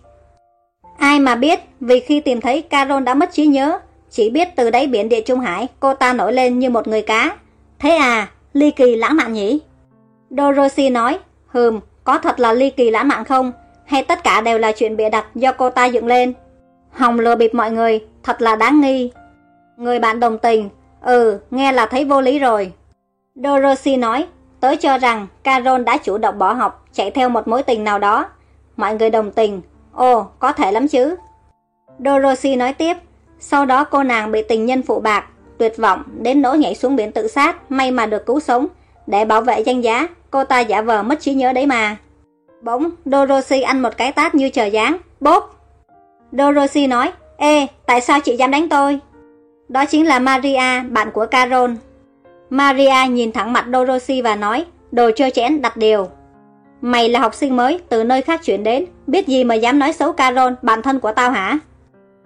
Ai mà biết, vì khi tìm thấy Carol đã mất trí nhớ, chỉ biết từ đáy biển địa Trung Hải, cô ta nổi lên như một người cá. Thế à, ly kỳ lãng mạn nhỉ? Dorothy nói, hừm, có thật là ly kỳ lãng mạn không? Hay tất cả đều là chuyện bịa đặt do cô ta dựng lên? Hồng lừa bịp mọi người, thật là đáng nghi. Người bạn đồng tình, ừ, nghe là thấy vô lý rồi. Dorothy nói, tớ cho rằng Carol đã chủ động bỏ học, chạy theo một mối tình nào đó. Mọi người đồng tình, ồ, có thể lắm chứ. Dorothy nói tiếp, sau đó cô nàng bị tình nhân phụ bạc, tuyệt vọng, đến nỗi nhảy xuống biển tự sát, may mà được cứu sống. Để bảo vệ danh giá, cô ta giả vờ mất trí nhớ đấy mà. Bỗng, Dorothy ăn một cái tát như trời giáng, bốp. Dorothy nói, Ê, tại sao chị dám đánh tôi? Đó chính là Maria, bạn của Carol. Maria nhìn thẳng mặt Dorothy và nói, đồ chơi chẽn đặt điều. Mày là học sinh mới, từ nơi khác chuyển đến, biết gì mà dám nói xấu Carol, bạn thân của tao hả?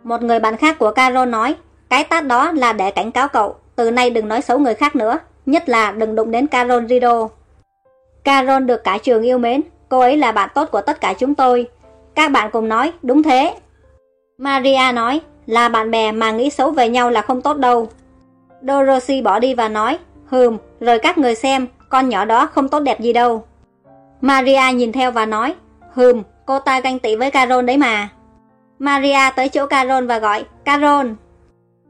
Một người bạn khác của Carol nói, cái tát đó là để cảnh cáo cậu, từ nay đừng nói xấu người khác nữa, nhất là đừng đụng đến Carol Rido. Carol được cả trường yêu mến, cô ấy là bạn tốt của tất cả chúng tôi. Các bạn cùng nói, đúng thế. Maria nói, là bạn bè mà nghĩ xấu về nhau là không tốt đâu. Dorothy bỏ đi và nói, hừm, rồi các người xem, con nhỏ đó không tốt đẹp gì đâu. Maria nhìn theo và nói, hừm, cô ta ganh tị với Carol đấy mà. Maria tới chỗ Carol và gọi, Carol.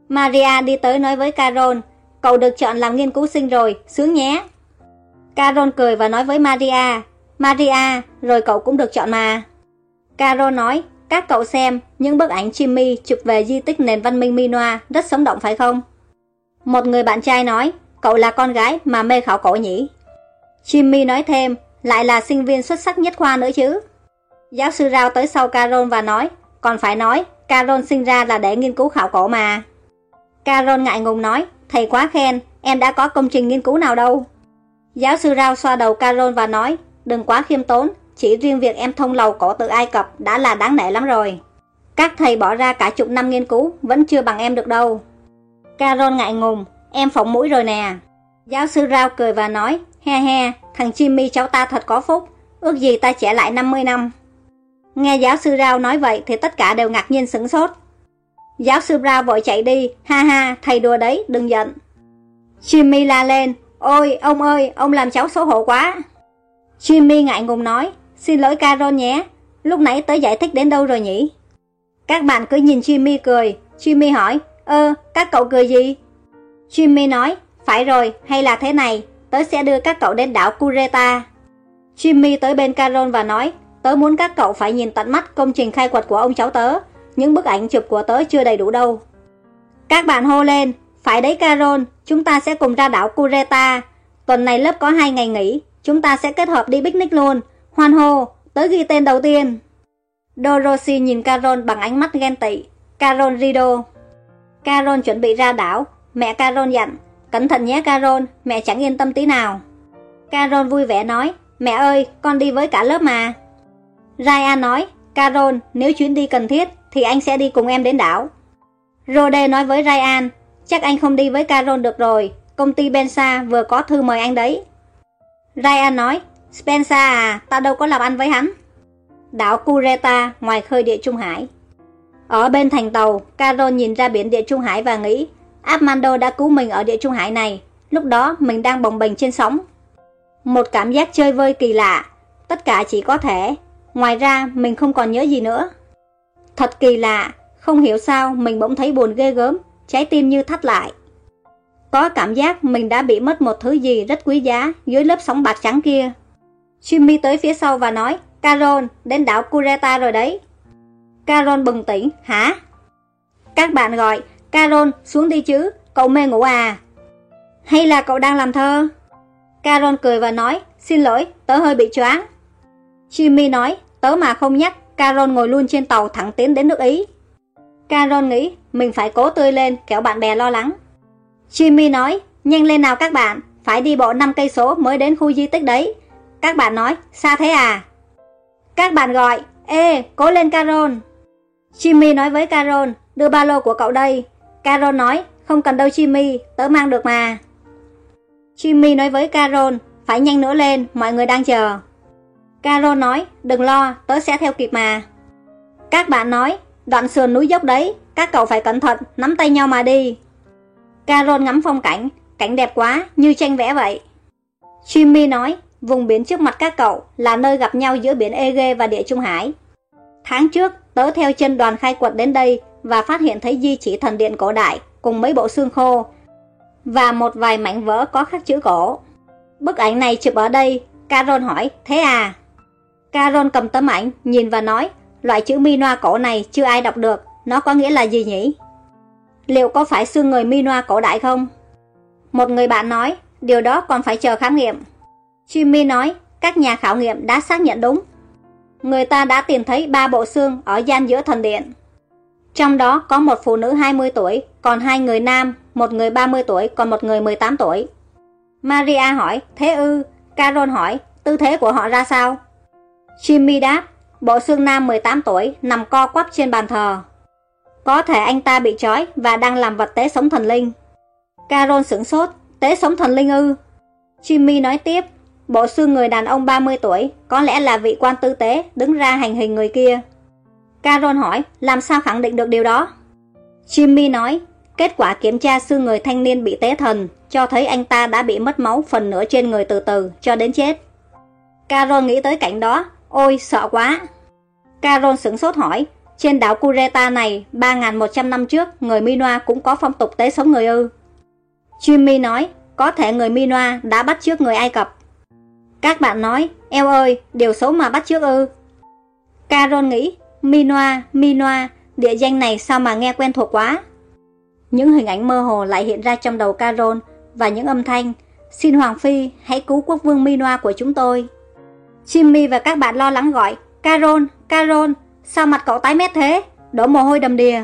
Maria đi tới nói với Carol, cậu được chọn làm nghiên cứu sinh rồi, sướng nhé. Carol cười và nói với Maria, Maria, rồi cậu cũng được chọn mà. Carol nói, các cậu xem, những bức ảnh Jimmy chụp về di tích nền văn minh Minoa rất sống động phải không? Một người bạn trai nói, cậu là con gái mà mê khảo cổ nhỉ? Jimmy nói thêm, lại là sinh viên xuất sắc nhất khoa nữa chứ. Giáo sư Rao tới sau Carol và nói, còn phải nói, Carol sinh ra là để nghiên cứu khảo cổ mà. Carol ngại ngùng nói, thầy quá khen, em đã có công trình nghiên cứu nào đâu. Giáo sư Rao xoa đầu Carol và nói, đừng quá khiêm tốn, chỉ riêng việc em thông lầu cổ từ Ai Cập đã là đáng nể lắm rồi. Các thầy bỏ ra cả chục năm nghiên cứu vẫn chưa bằng em được đâu. Carol ngại ngùng, em phỏng mũi rồi nè. Giáo sư Rao cười và nói, he he, thằng Jimmy cháu ta thật có phúc, ước gì ta trẻ lại 50 năm. Nghe giáo sư Rao nói vậy thì tất cả đều ngạc nhiên sửng sốt. Giáo sư Rao vội chạy đi, ha ha, thầy đùa đấy, đừng giận. Jimmy la lên, ôi, ông ơi, ông làm cháu xấu hổ quá. Jimmy ngại ngùng nói, xin lỗi Carol nhé, lúc nãy tới giải thích đến đâu rồi nhỉ? Các bạn cứ nhìn Jimmy cười, Jimmy hỏi, ơ, các cậu cười gì? Jimmy nói, phải rồi, hay là thế này, tớ sẽ đưa các cậu đến đảo Kureta. Jimmy tới bên Carol và nói, tớ muốn các cậu phải nhìn tận mắt công trình khai quật của ông cháu tớ, những bức ảnh chụp của tớ chưa đầy đủ đâu. Các bạn hô lên, phải đấy Carol, chúng ta sẽ cùng ra đảo Kureta. Tuần này lớp có hai ngày nghỉ, chúng ta sẽ kết hợp đi picnic luôn. Hoan hô, tớ ghi tên đầu tiên. Dorothy nhìn Carol bằng ánh mắt ghen tị. Carol Rido. Carol chuẩn bị ra đảo. Mẹ Carol dặn, cẩn thận nhé Carol, mẹ chẳng yên tâm tí nào. Carol vui vẻ nói, mẹ ơi, con đi với cả lớp mà. Ryan nói, Carol, nếu chuyến đi cần thiết thì anh sẽ đi cùng em đến đảo. Rode nói với Ryan, chắc anh không đi với Carol được rồi, công ty Bensa vừa có thư mời anh đấy. Ryan nói, Spencer à, ta đâu có làm ăn với hắn. Đảo Cureta ngoài khơi địa Trung Hải. Ở bên thành tàu, Carol nhìn ra biển địa Trung Hải và nghĩ, Armando đã cứu mình ở địa Trung Hải này, lúc đó mình đang bồng bềnh trên sóng. Một cảm giác chơi vơi kỳ lạ, tất cả chỉ có thể, ngoài ra mình không còn nhớ gì nữa. Thật kỳ lạ, không hiểu sao mình bỗng thấy buồn ghê gớm, trái tim như thắt lại. Có cảm giác mình đã bị mất một thứ gì rất quý giá dưới lớp sóng bạc trắng kia. Jimmy tới phía sau và nói, Carol, đến đảo Cureta rồi đấy. Carol bừng tỉnh, hả? Các bạn gọi, Carol, xuống đi chứ, cậu mê ngủ à? Hay là cậu đang làm thơ? Carol cười và nói, xin lỗi, tớ hơi bị choáng. Jimmy nói, tớ mà không nhắc, Carol ngồi luôn trên tàu thẳng tiến đến nước Ý. Carol nghĩ mình phải cố tươi lên kéo bạn bè lo lắng. Jimmy nói, nhanh lên nào các bạn, phải đi bộ 5 cây số mới đến khu di tích đấy. Các bạn nói, xa thế à? Các bạn gọi, ê, cố lên Carol. Jimmy nói với Carol, đưa ba lô của cậu đây. Carol nói, không cần đâu Jimmy, tớ mang được mà. Jimmy nói với Carol, phải nhanh nữa lên, mọi người đang chờ. Carol nói, đừng lo, tớ sẽ theo kịp mà. Các bạn nói, đoạn sườn núi dốc đấy, các cậu phải cẩn thận, nắm tay nhau mà đi. Carol ngắm phong cảnh, cảnh đẹp quá, như tranh vẽ vậy. Jimmy nói, vùng biển trước mặt các cậu là nơi gặp nhau giữa biển Ege và địa Trung Hải. Tháng trước, tớ theo chân đoàn khai quật đến đây và phát hiện thấy di chỉ thần điện cổ đại cùng mấy bộ xương khô và một vài mảnh vỡ có khắc chữ cổ. Bức ảnh này chụp ở đây, Carol hỏi, thế à? Carol cầm tấm ảnh, nhìn và nói, loại chữ Minoa cổ này chưa ai đọc được, nó có nghĩa là gì nhỉ? Liệu có phải xương người Minoa cổ đại không? Một người bạn nói, điều đó còn phải chờ khám nghiệm. Jimmy nói, các nhà khảo nghiệm đã xác nhận đúng. Người ta đã tìm thấy ba bộ xương ở gian giữa thần điện. Trong đó có một phụ nữ 20 tuổi, còn hai người nam, một người 30 tuổi, còn một người 18 tuổi. Maria hỏi, thế ư? Carol hỏi, tư thế của họ ra sao? Jimmy đáp, bộ xương nam 18 tuổi nằm co quắp trên bàn thờ. Có thể anh ta bị trói và đang làm vật tế sống thần linh. Carol sửng sốt, tế sống thần linh ư? Jimmy nói tiếp, bộ xương người đàn ông 30 tuổi có lẽ là vị quan tư tế đứng ra hành hình người kia. Carol hỏi, làm sao khẳng định được điều đó? Jimmy nói, kết quả kiểm tra xương người thanh niên bị tế thần cho thấy anh ta đã bị mất máu phần nửa trên người từ từ cho đến chết. Carol nghĩ tới cảnh đó, ôi sợ quá. Carol sửng sốt hỏi, trên đảo Cureta này 3.100 năm trước người Minoa cũng có phong tục tế sống người ư. Jimmy nói, có thể người Minoa đã bắt trước người Ai Cập. Các bạn nói, eo ơi, điều xấu mà bắt trước ư. Carol nghĩ, Minoa, Minoa, địa danh này sao mà nghe quen thuộc quá. Những hình ảnh mơ hồ lại hiện ra trong đầu Carol và những âm thanh, xin Hoàng Phi hãy cứu quốc vương Minoa của chúng tôi. Jimmy và các bạn lo lắng gọi, Carol, Carol, sao mặt cậu tái mét thế, đổ mồ hôi đầm đìa.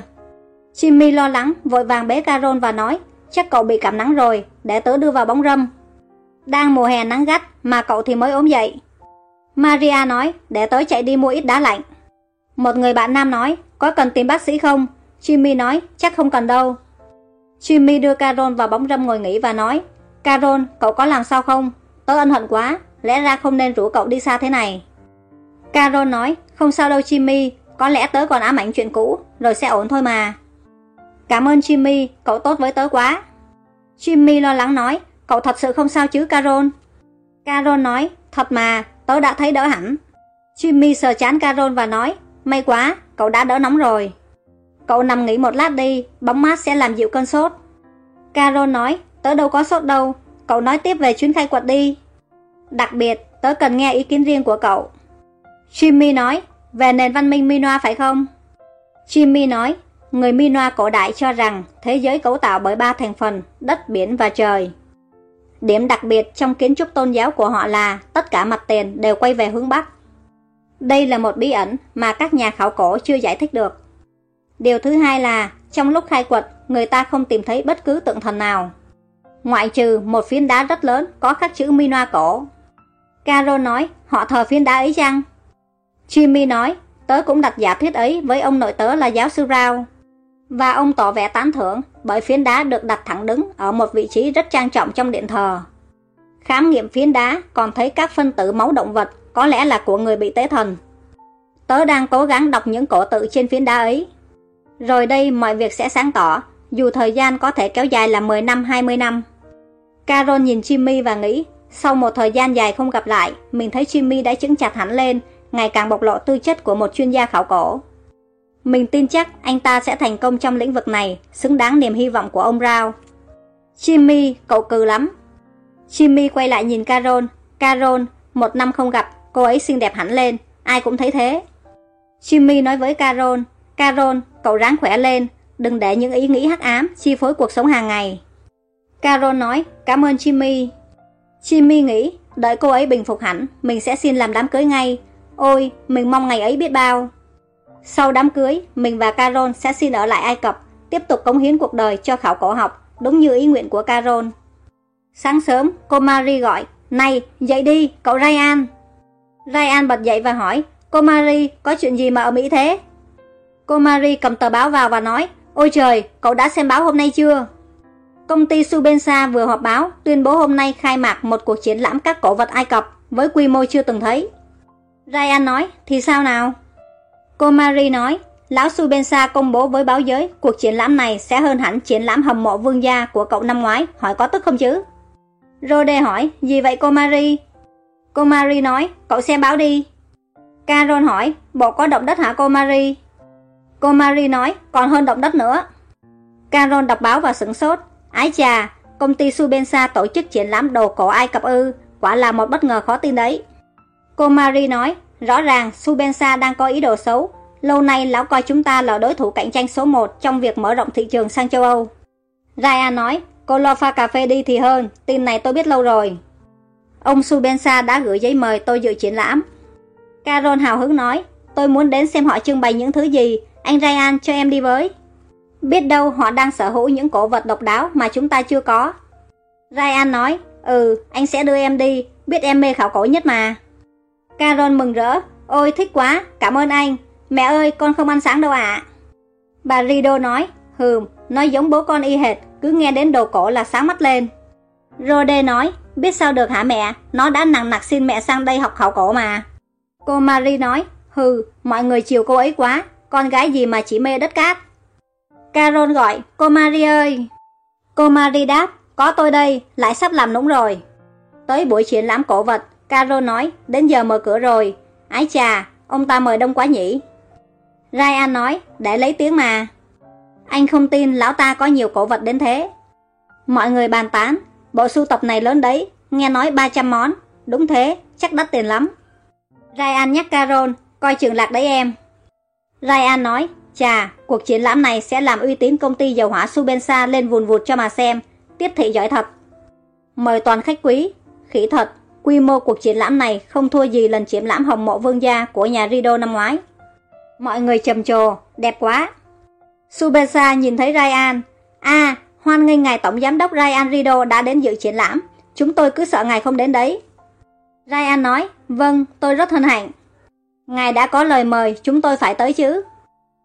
Jimmy lo lắng, vội vàng bế Carol và nói, chắc cậu bị cảm nắng rồi, để tớ đưa vào bóng râm. Đang mùa hè nắng gắt mà cậu thì mới ốm dậy. Maria nói, để tớ chạy đi mua ít đá lạnh. Một người bạn nam nói, có cần tìm bác sĩ không? Jimmy nói, chắc không cần đâu. Jimmy đưa Carol vào bóng râm ngồi nghỉ và nói, Carol, cậu có làm sao không? Tớ ân hận quá, lẽ ra không nên rủ cậu đi xa thế này. Carol nói, Không sao đâu Jimmy, có lẽ tớ còn ám ảnh chuyện cũ, rồi sẽ ổn thôi mà. Cảm ơn Jimmy, cậu tốt với tớ quá. Jimmy lo lắng nói, cậu thật sự không sao chứ Carol? Carol nói, thật mà, tớ đã thấy đỡ hẳn. Jimmy sờ chán Carol và nói, may quá, cậu đã đỡ nóng rồi. Cậu nằm nghỉ một lát đi, bóng mát sẽ làm dịu cơn sốt. Carol nói, tớ đâu có sốt đâu, cậu nói tiếp về chuyến khai quật đi. Đặc biệt, tớ cần nghe ý kiến riêng của cậu. Jimmy nói, về nền văn minh Minoa phải không? Jimmy nói, người Minoa cổ đại cho rằng thế giới cấu tạo bởi ba thành phần, đất, biển và trời. Điểm đặc biệt trong kiến trúc tôn giáo của họ là tất cả mặt tiền đều quay về hướng Bắc. Đây là một bí ẩn mà các nhà khảo cổ chưa giải thích được. Điều thứ hai là, trong lúc khai quật, người ta không tìm thấy bất cứ tượng thần nào. Ngoại trừ một phiến đá rất lớn có khắc chữ Minoa cổ. Carol nói, họ thờ phiến đá ấy chăng? Jimmy nói, tớ cũng đặt giả thuyết ấy với ông nội tớ là giáo sư Rao. Và ông tỏ vẻ tán thưởng bởi phiến đá được đặt thẳng đứng ở một vị trí rất trang trọng trong điện thờ. Khám nghiệm phiến đá còn thấy các phân tử máu động vật có lẽ là của người bị tế thần. Tớ đang cố gắng đọc những cổ tự trên phiến đá ấy. Rồi đây mọi việc sẽ sáng tỏ, dù thời gian có thể kéo dài là 10 năm 20 năm. Carol nhìn Jimmy và nghĩ, sau một thời gian dài không gặp lại, mình thấy Jimmy đã chứng chặt hẳn lên, ngày càng bộc lộ tư chất của một chuyên gia khảo cổ. Mình tin chắc anh ta sẽ thành công trong lĩnh vực này, xứng đáng niềm hy vọng của ông Rao. Jimmy, cậu cừ lắm. Jimmy quay lại nhìn Carol. Carol, một năm không gặp, cô ấy xinh đẹp hẳn lên, ai cũng thấy thế. Jimmy nói với Carol, Carol, cậu ráng khỏe lên, đừng để những ý nghĩ hắc ám chi phối cuộc sống hàng ngày. Carol nói, cảm ơn Jimmy. Jimmy nghĩ, đợi cô ấy bình phục hẳn, mình sẽ xin làm đám cưới ngay. Ôi, mình mong ngày ấy biết bao. Sau đám cưới, mình và Carol sẽ xin ở lại Ai Cập, tiếp tục cống hiến cuộc đời cho khảo cổ học, đúng như ý nguyện của Carol. Sáng sớm, cô Marie gọi, Này, dậy đi, cậu Ryan. Ryan bật dậy và hỏi, Cô Marie, có chuyện gì mà ở Mỹ thế? Cô Marie cầm tờ báo vào và nói, Ôi trời, cậu đã xem báo hôm nay chưa? Công ty Subensa vừa họp báo tuyên bố hôm nay khai mạc một cuộc triển lãm các cổ vật Ai Cập với quy mô chưa từng thấy. Ryan nói, thì sao nào? Cô Marie nói, lão Subensa công bố với báo giới cuộc triển lãm này sẽ hơn hẳn triển lãm hầm mộ vương gia của cậu năm ngoái, hỏi có tức không chứ? Rode hỏi, gì vậy cô Marie? Cô Marie nói, cậu xem báo đi. Carol hỏi, bộ có động đất hả cô Marie? Cô Marie nói, còn hơn động đất nữa. Carol đọc báo và sửng sốt. Ái chà, công ty Subensa tổ chức triển lãm đồ cổ Ai Cập ư, quả là một bất ngờ khó tin đấy. Cô Marie nói, rõ ràng Subensa đang có ý đồ xấu. Lâu nay lão coi chúng ta là đối thủ cạnh tranh số 1 trong việc mở rộng thị trường sang châu Âu. Raya nói, cô lo pha cà phê đi thì hơn, tin này tôi biết lâu rồi. Ông Subensa đã gửi giấy mời tôi dự triển lãm. Carol hào hứng nói, tôi muốn đến xem họ trưng bày những thứ gì, anh Ryan cho em đi với. Biết đâu họ đang sở hữu những cổ vật độc đáo mà chúng ta chưa có. Ryan nói, ừ, anh sẽ đưa em đi, biết em mê khảo cổ nhất mà. Carol mừng rỡ, ôi thích quá, cảm ơn anh. Mẹ ơi, con không ăn sáng đâu ạ. Bà Rido nói, hừm, nói giống bố con y hệt, cứ nghe đến đồ cổ là sáng mắt lên. Rode nói, biết sao được hả mẹ, nó đã nặng nặc xin mẹ sang đây học khảo cổ mà. Cô Marie nói, hừ, mọi người chiều cô ấy quá, con gái gì mà chỉ mê đất cát. Carol gọi, cô Marie ơi. Cô Marie đáp, có tôi đây, lại sắp làm nũng rồi. Tới buổi triển lãm cổ vật, Carol nói, đến giờ mở cửa rồi. Ái chà, ông ta mời đông quá nhỉ. Ryan nói, để lấy tiếng mà. Anh không tin lão ta có nhiều cổ vật đến thế. Mọi người bàn tán, bộ sưu tập này lớn đấy, nghe nói 300 món. Đúng thế, chắc đắt tiền lắm. Ryan nhắc Carol, coi trường lạc đấy em. Ryan nói, chà, cuộc triển lãm này sẽ làm uy tín công ty dầu hỏa Subensa lên vùn vụt cho mà xem, tiếp thị giỏi thật. Mời toàn khách quý, khỉ thật, quy mô cuộc triển lãm này không thua gì lần triển lãm hồng mộ vương gia của nhà Rido năm ngoái. Mọi người trầm trồ, đẹp quá. Subensa nhìn thấy Ryan, a hoan nghênh ngài tổng giám đốc Ryan Rido đã đến dự triển lãm, chúng tôi cứ sợ ngài không đến đấy. Ryan nói, vâng, tôi rất hân hạnh. Ngài đã có lời mời, chúng tôi phải tới chứ.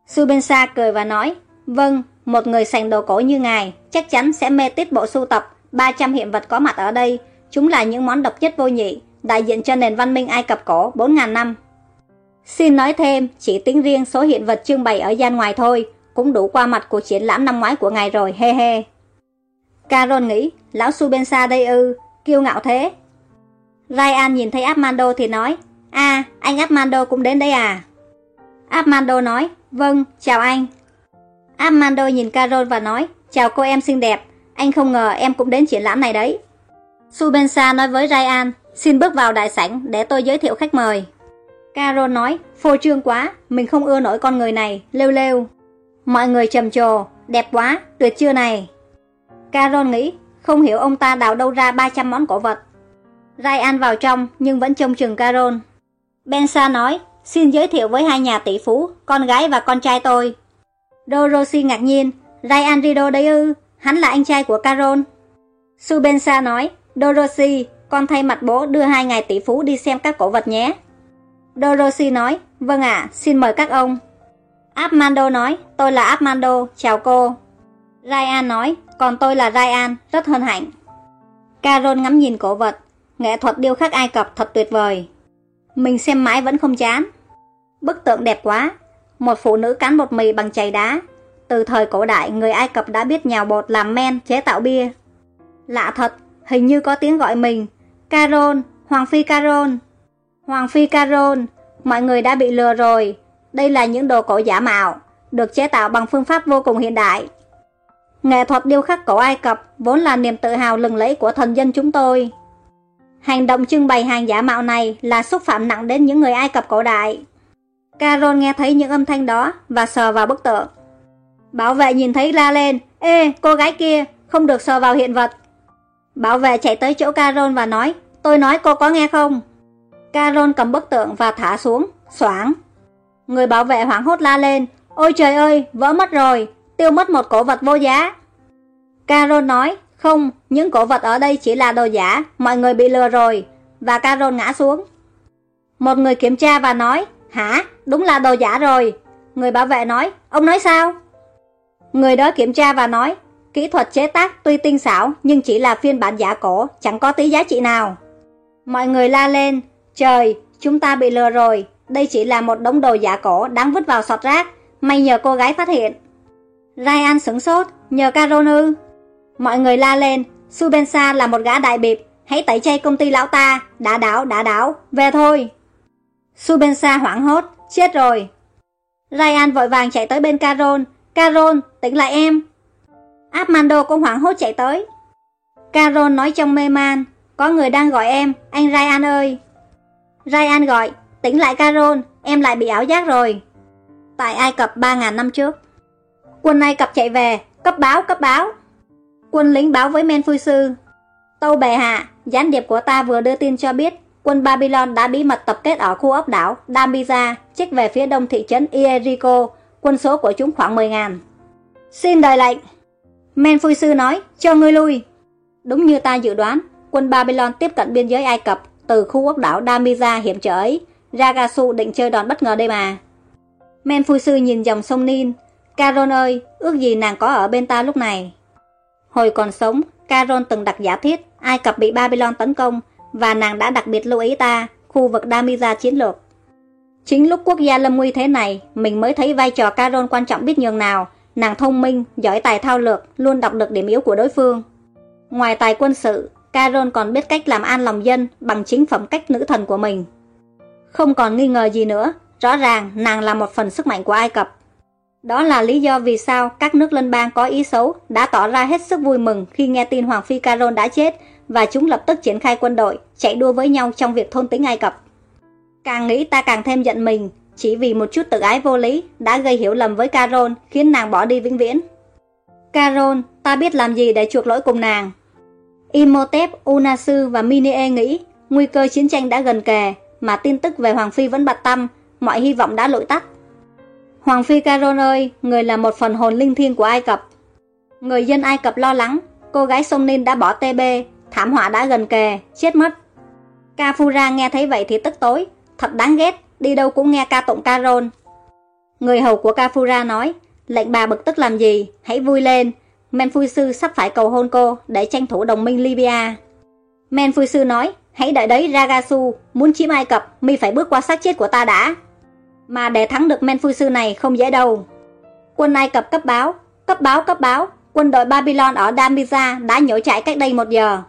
Subensa cười và nói, vâng, một người sành đồ cổ như ngài chắc chắn sẽ mê tít bộ sưu tập 300 hiện vật có mặt ở đây. Chúng là những món độc nhất vô nhị, đại diện cho nền văn minh Ai Cập cổ 4.000 năm. Xin nói thêm, chỉ tính riêng số hiện vật trưng bày ở gian ngoài thôi, cũng đủ qua mặt của triển lãm năm ngoái của ngài rồi, he he. Carol nghĩ, lão Subensa đây ư, kiêu ngạo thế. Ryan nhìn thấy Armando thì nói, À, anh Armando cũng đến đây à? Armando nói, vâng, chào anh. Armando nhìn Carol và nói, chào cô em xinh đẹp, anh không ngờ em cũng đến triển lãm này đấy. Subensa nói với Ryan, xin bước vào đại sảnh để tôi giới thiệu khách mời. Carol nói, phô trương quá, mình không ưa nổi con người này, lêu lêu. Mọi người trầm trồ, đẹp quá, tuyệt chưa này. Carol nghĩ, không hiểu ông ta đào đâu ra 300 món cổ vật. Ryan vào trong nhưng vẫn trông chừng Carol. Bensa nói, xin giới thiệu với hai nhà tỷ phú, con gái và con trai tôi. Dorothy ngạc nhiên, Ryan Rido đấy ư, hắn là anh trai của Carol. Subensa nói, Dorothy, con thay mặt bố đưa hai ngài tỷ phú đi xem các cổ vật nhé. Dorothy nói, vâng ạ, xin mời các ông. Armando nói, tôi là Armando, chào cô. Ryan nói, còn tôi là Ryan, rất hân hạnh. Carol ngắm nhìn cổ vật, nghệ thuật điêu khắc Ai Cập thật tuyệt vời. Mình xem mãi vẫn không chán. Bức tượng đẹp quá, một phụ nữ cán bột mì bằng chày đá. Từ thời cổ đại, người Ai Cập đã biết nhào bột làm men chế tạo bia. Lạ thật, hình như có tiếng gọi mình. Carol, Hoàng Phi Carol. Hoàng Phi Carol, mọi người đã bị lừa rồi. Đây là những đồ cổ giả mạo, được chế tạo bằng phương pháp vô cùng hiện đại. Nghệ thuật điêu khắc cổ Ai Cập vốn là niềm tự hào lừng lẫy của thần dân chúng tôi. Hành động trưng bày hàng giả mạo này là xúc phạm nặng đến những người Ai Cập cổ đại. Carol nghe thấy những âm thanh đó và sờ vào bức tượng. Bảo vệ nhìn thấy la lên, Ê, cô gái kia, không được sờ vào hiện vật. Bảo vệ chạy tới chỗ Carol và nói, tôi nói cô có nghe không? Carol cầm bức tượng và thả xuống, xoảng. Người bảo vệ hoảng hốt la lên, ôi trời ơi, vỡ mất rồi, tiêu mất một cổ vật vô giá. Carol nói, không, những cổ vật ở đây chỉ là đồ giả, mọi người bị lừa rồi. Và Carol ngã xuống. Một người kiểm tra và nói, hả, đúng là đồ giả rồi. Người bảo vệ nói, ông nói sao? Người đó kiểm tra và nói, kỹ thuật chế tác tuy tinh xảo nhưng chỉ là phiên bản giả cổ, chẳng có tí giá trị nào. Mọi người la lên, trời, chúng ta bị lừa rồi, đây chỉ là một đống đồ giả cổ đáng vứt vào sọt rác, may nhờ cô gái phát hiện. Ryan sửng sốt, nhờ Caron ư. Mọi người la lên, Subensa là một gã đại bịp, hãy tẩy chay công ty lão ta, đã đảo, đã đảo, về thôi. Subensa hoảng hốt, chết rồi. Ryan vội vàng chạy tới bên Carol, Carol, tỉnh lại em. Armando cũng hoảng hốt chạy tới. Carol nói trong mê man, có người đang gọi em, anh Ryan ơi. Ryan gọi, tỉnh lại Carol, em lại bị ảo giác rồi. Tại Ai Cập 3.000 năm trước. Quân Ai Cập chạy về, cấp báo, cấp báo. Quân lính báo với men phui sư. Tâu bệ hạ, gián điệp của ta vừa đưa tin cho biết quân Babylon đã bí mật tập kết ở khu ốc đảo Damiza, trích về phía đông thị trấn Ierico, quân số của chúng khoảng 10.000. Xin đợi lệnh. Men phui sư nói, cho ngươi lui. Đúng như ta dự đoán, quân Babylon tiếp cận biên giới Ai Cập từ khu ốc đảo Damiza hiểm trở ấy. Ragasu định chơi đòn bất ngờ đây mà. Men phu sư nhìn dòng sông Nin. Caron ơi, ước gì nàng có ở bên ta lúc này. Hồi còn sống, caron từng đặt giả thiết Ai Cập bị Babylon tấn công và nàng đã đặc biệt lưu ý ta, khu vực Damiza chiến lược. Chính lúc quốc gia lâm nguy thế này, mình mới thấy vai trò caron quan trọng biết nhường nào. Nàng thông minh, giỏi tài thao lược, luôn đọc được điểm yếu của đối phương. Ngoài tài quân sự, caron còn biết cách làm an lòng dân bằng chính phẩm cách nữ thần của mình. Không còn nghi ngờ gì nữa, rõ ràng nàng là một phần sức mạnh của Ai Cập. Đó là lý do vì sao các nước lân bang có ý xấu đã tỏ ra hết sức vui mừng khi nghe tin Hoàng Phi Caron đã chết và chúng lập tức triển khai quân đội, chạy đua với nhau trong việc thôn tính Ai Cập. Càng nghĩ ta càng thêm giận mình, chỉ vì một chút tự ái vô lý đã gây hiểu lầm với Caron khiến nàng bỏ đi vĩnh viễn. Caron, ta biết làm gì để chuộc lỗi cùng nàng. Imhotep, Unasu và Minie nghĩ nguy cơ chiến tranh đã gần kề mà tin tức về Hoàng Phi vẫn bặt tâm, mọi hy vọng đã lội tắt. Hoàng Phi Caron ơi, người là một phần hồn linh thiêng của Ai Cập. Người dân Ai Cập lo lắng, cô gái sông Ninh đã bỏ TB, thảm họa đã gần kề, chết mất. Kafura nghe thấy vậy thì tức tối, thật đáng ghét, đi đâu cũng nghe ca tụng Caron. Người hầu của Kafura nói, lệnh bà bực tức làm gì, hãy vui lên, Menphui sư sắp phải cầu hôn cô để tranh thủ đồng minh Libya. Menphui sư nói, hãy đợi đấy Ragasu, muốn chiếm Ai Cập, mi phải bước qua xác chết của ta đã. Mà để thắng được men sư này không dễ đâu. Quân Ai Cập cấp báo, cấp báo cấp báo, quân đội Babylon ở Damiza đã nhổ chạy cách đây một giờ.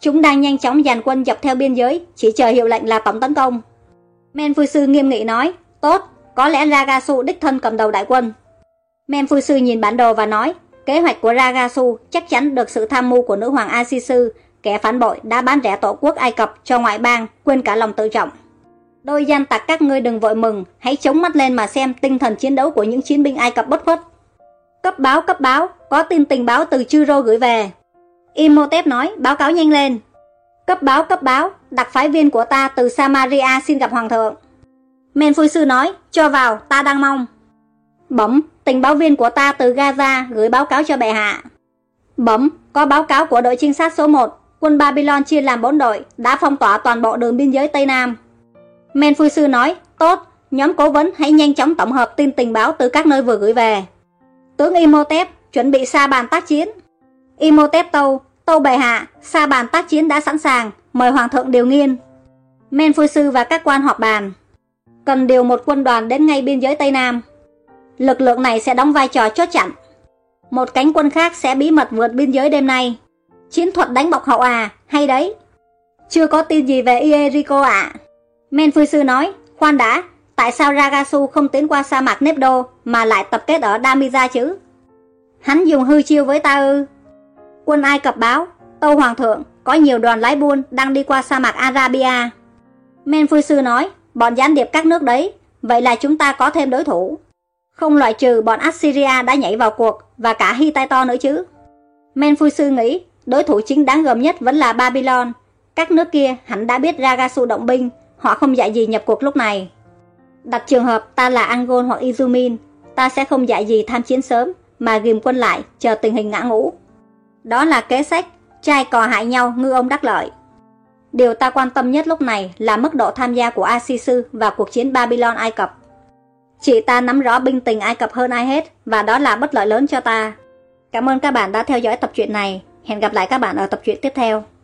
Chúng đang nhanh chóng dàn quân dọc theo biên giới, chỉ chờ hiệu lệnh là tổng tấn công. Men sư nghiêm nghị nói, tốt, có lẽ Ragasu đích thân cầm đầu đại quân. Men sư nhìn bản đồ và nói, kế hoạch của Ragasu chắc chắn được sự tham mưu của nữ hoàng Asisu, kẻ phản bội đã bán rẻ tổ quốc Ai Cập cho ngoại bang, quên cả lòng tự trọng. Đôi gian tặc các ngươi đừng vội mừng, hãy chống mắt lên mà xem tinh thần chiến đấu của những chiến binh Ai Cập bất khuất. Cấp báo cấp báo, có tin tình báo từ Chiro gửi về. Imhotep nói, báo cáo nhanh lên. Cấp báo cấp báo, đặc phái viên của ta từ Samaria xin gặp hoàng thượng. Men Phu Sư nói, cho vào, ta đang mong. Bấm, tình báo viên của ta từ Gaza gửi báo cáo cho bệ hạ. Bấm, có báo cáo của đội trinh sát số 1, quân Babylon chia làm bốn đội, đã phong tỏa toàn bộ đường biên giới Tây Nam. Men Phu Sư nói, tốt, nhóm cố vấn hãy nhanh chóng tổng hợp tin tình báo từ các nơi vừa gửi về. Tướng Imhotep chuẩn bị xa bàn tác chiến. Imhotep tâu, tâu bệ hạ, xa bàn tác chiến đã sẵn sàng, mời hoàng thượng điều nghiên. Men Phu Sư và các quan họp bàn. Cần điều một quân đoàn đến ngay biên giới Tây Nam. Lực lượng này sẽ đóng vai trò chốt chặn. Một cánh quân khác sẽ bí mật vượt biên giới đêm nay. Chiến thuật đánh bọc hậu à, hay đấy. Chưa có tin gì về Ierico ạ. À. Men Phu Sư nói, khoan đã, tại sao Ragasu không tiến qua sa mạc Nepdo mà lại tập kết ở Damiza chứ? Hắn dùng hư chiêu với ta ư? Quân Ai Cập báo, Tâu Hoàng thượng, có nhiều đoàn lái buôn đang đi qua sa mạc Arabia. Men Phu Sư nói, bọn gián điệp các nước đấy, vậy là chúng ta có thêm đối thủ. Không loại trừ bọn Assyria đã nhảy vào cuộc và cả Hittite nữa chứ. Men Phu Sư nghĩ, đối thủ chính đáng gờm nhất vẫn là Babylon. Các nước kia hẳn đã biết Ragasu động binh, họ không dạy gì nhập cuộc lúc này. Đặt trường hợp ta là Angol hoặc Izumin, ta sẽ không dạy gì tham chiến sớm, mà ghim quân lại, chờ tình hình ngã ngũ. Đó là kế sách, trai cò hại nhau ngư ông đắc lợi. Điều ta quan tâm nhất lúc này là mức độ tham gia của Asisu vào cuộc chiến Babylon Ai Cập. Chị ta nắm rõ binh tình Ai Cập hơn ai hết và đó là bất lợi lớn cho ta. Cảm ơn các bạn đã theo dõi tập truyện này. Hẹn gặp lại các bạn ở tập truyện tiếp theo.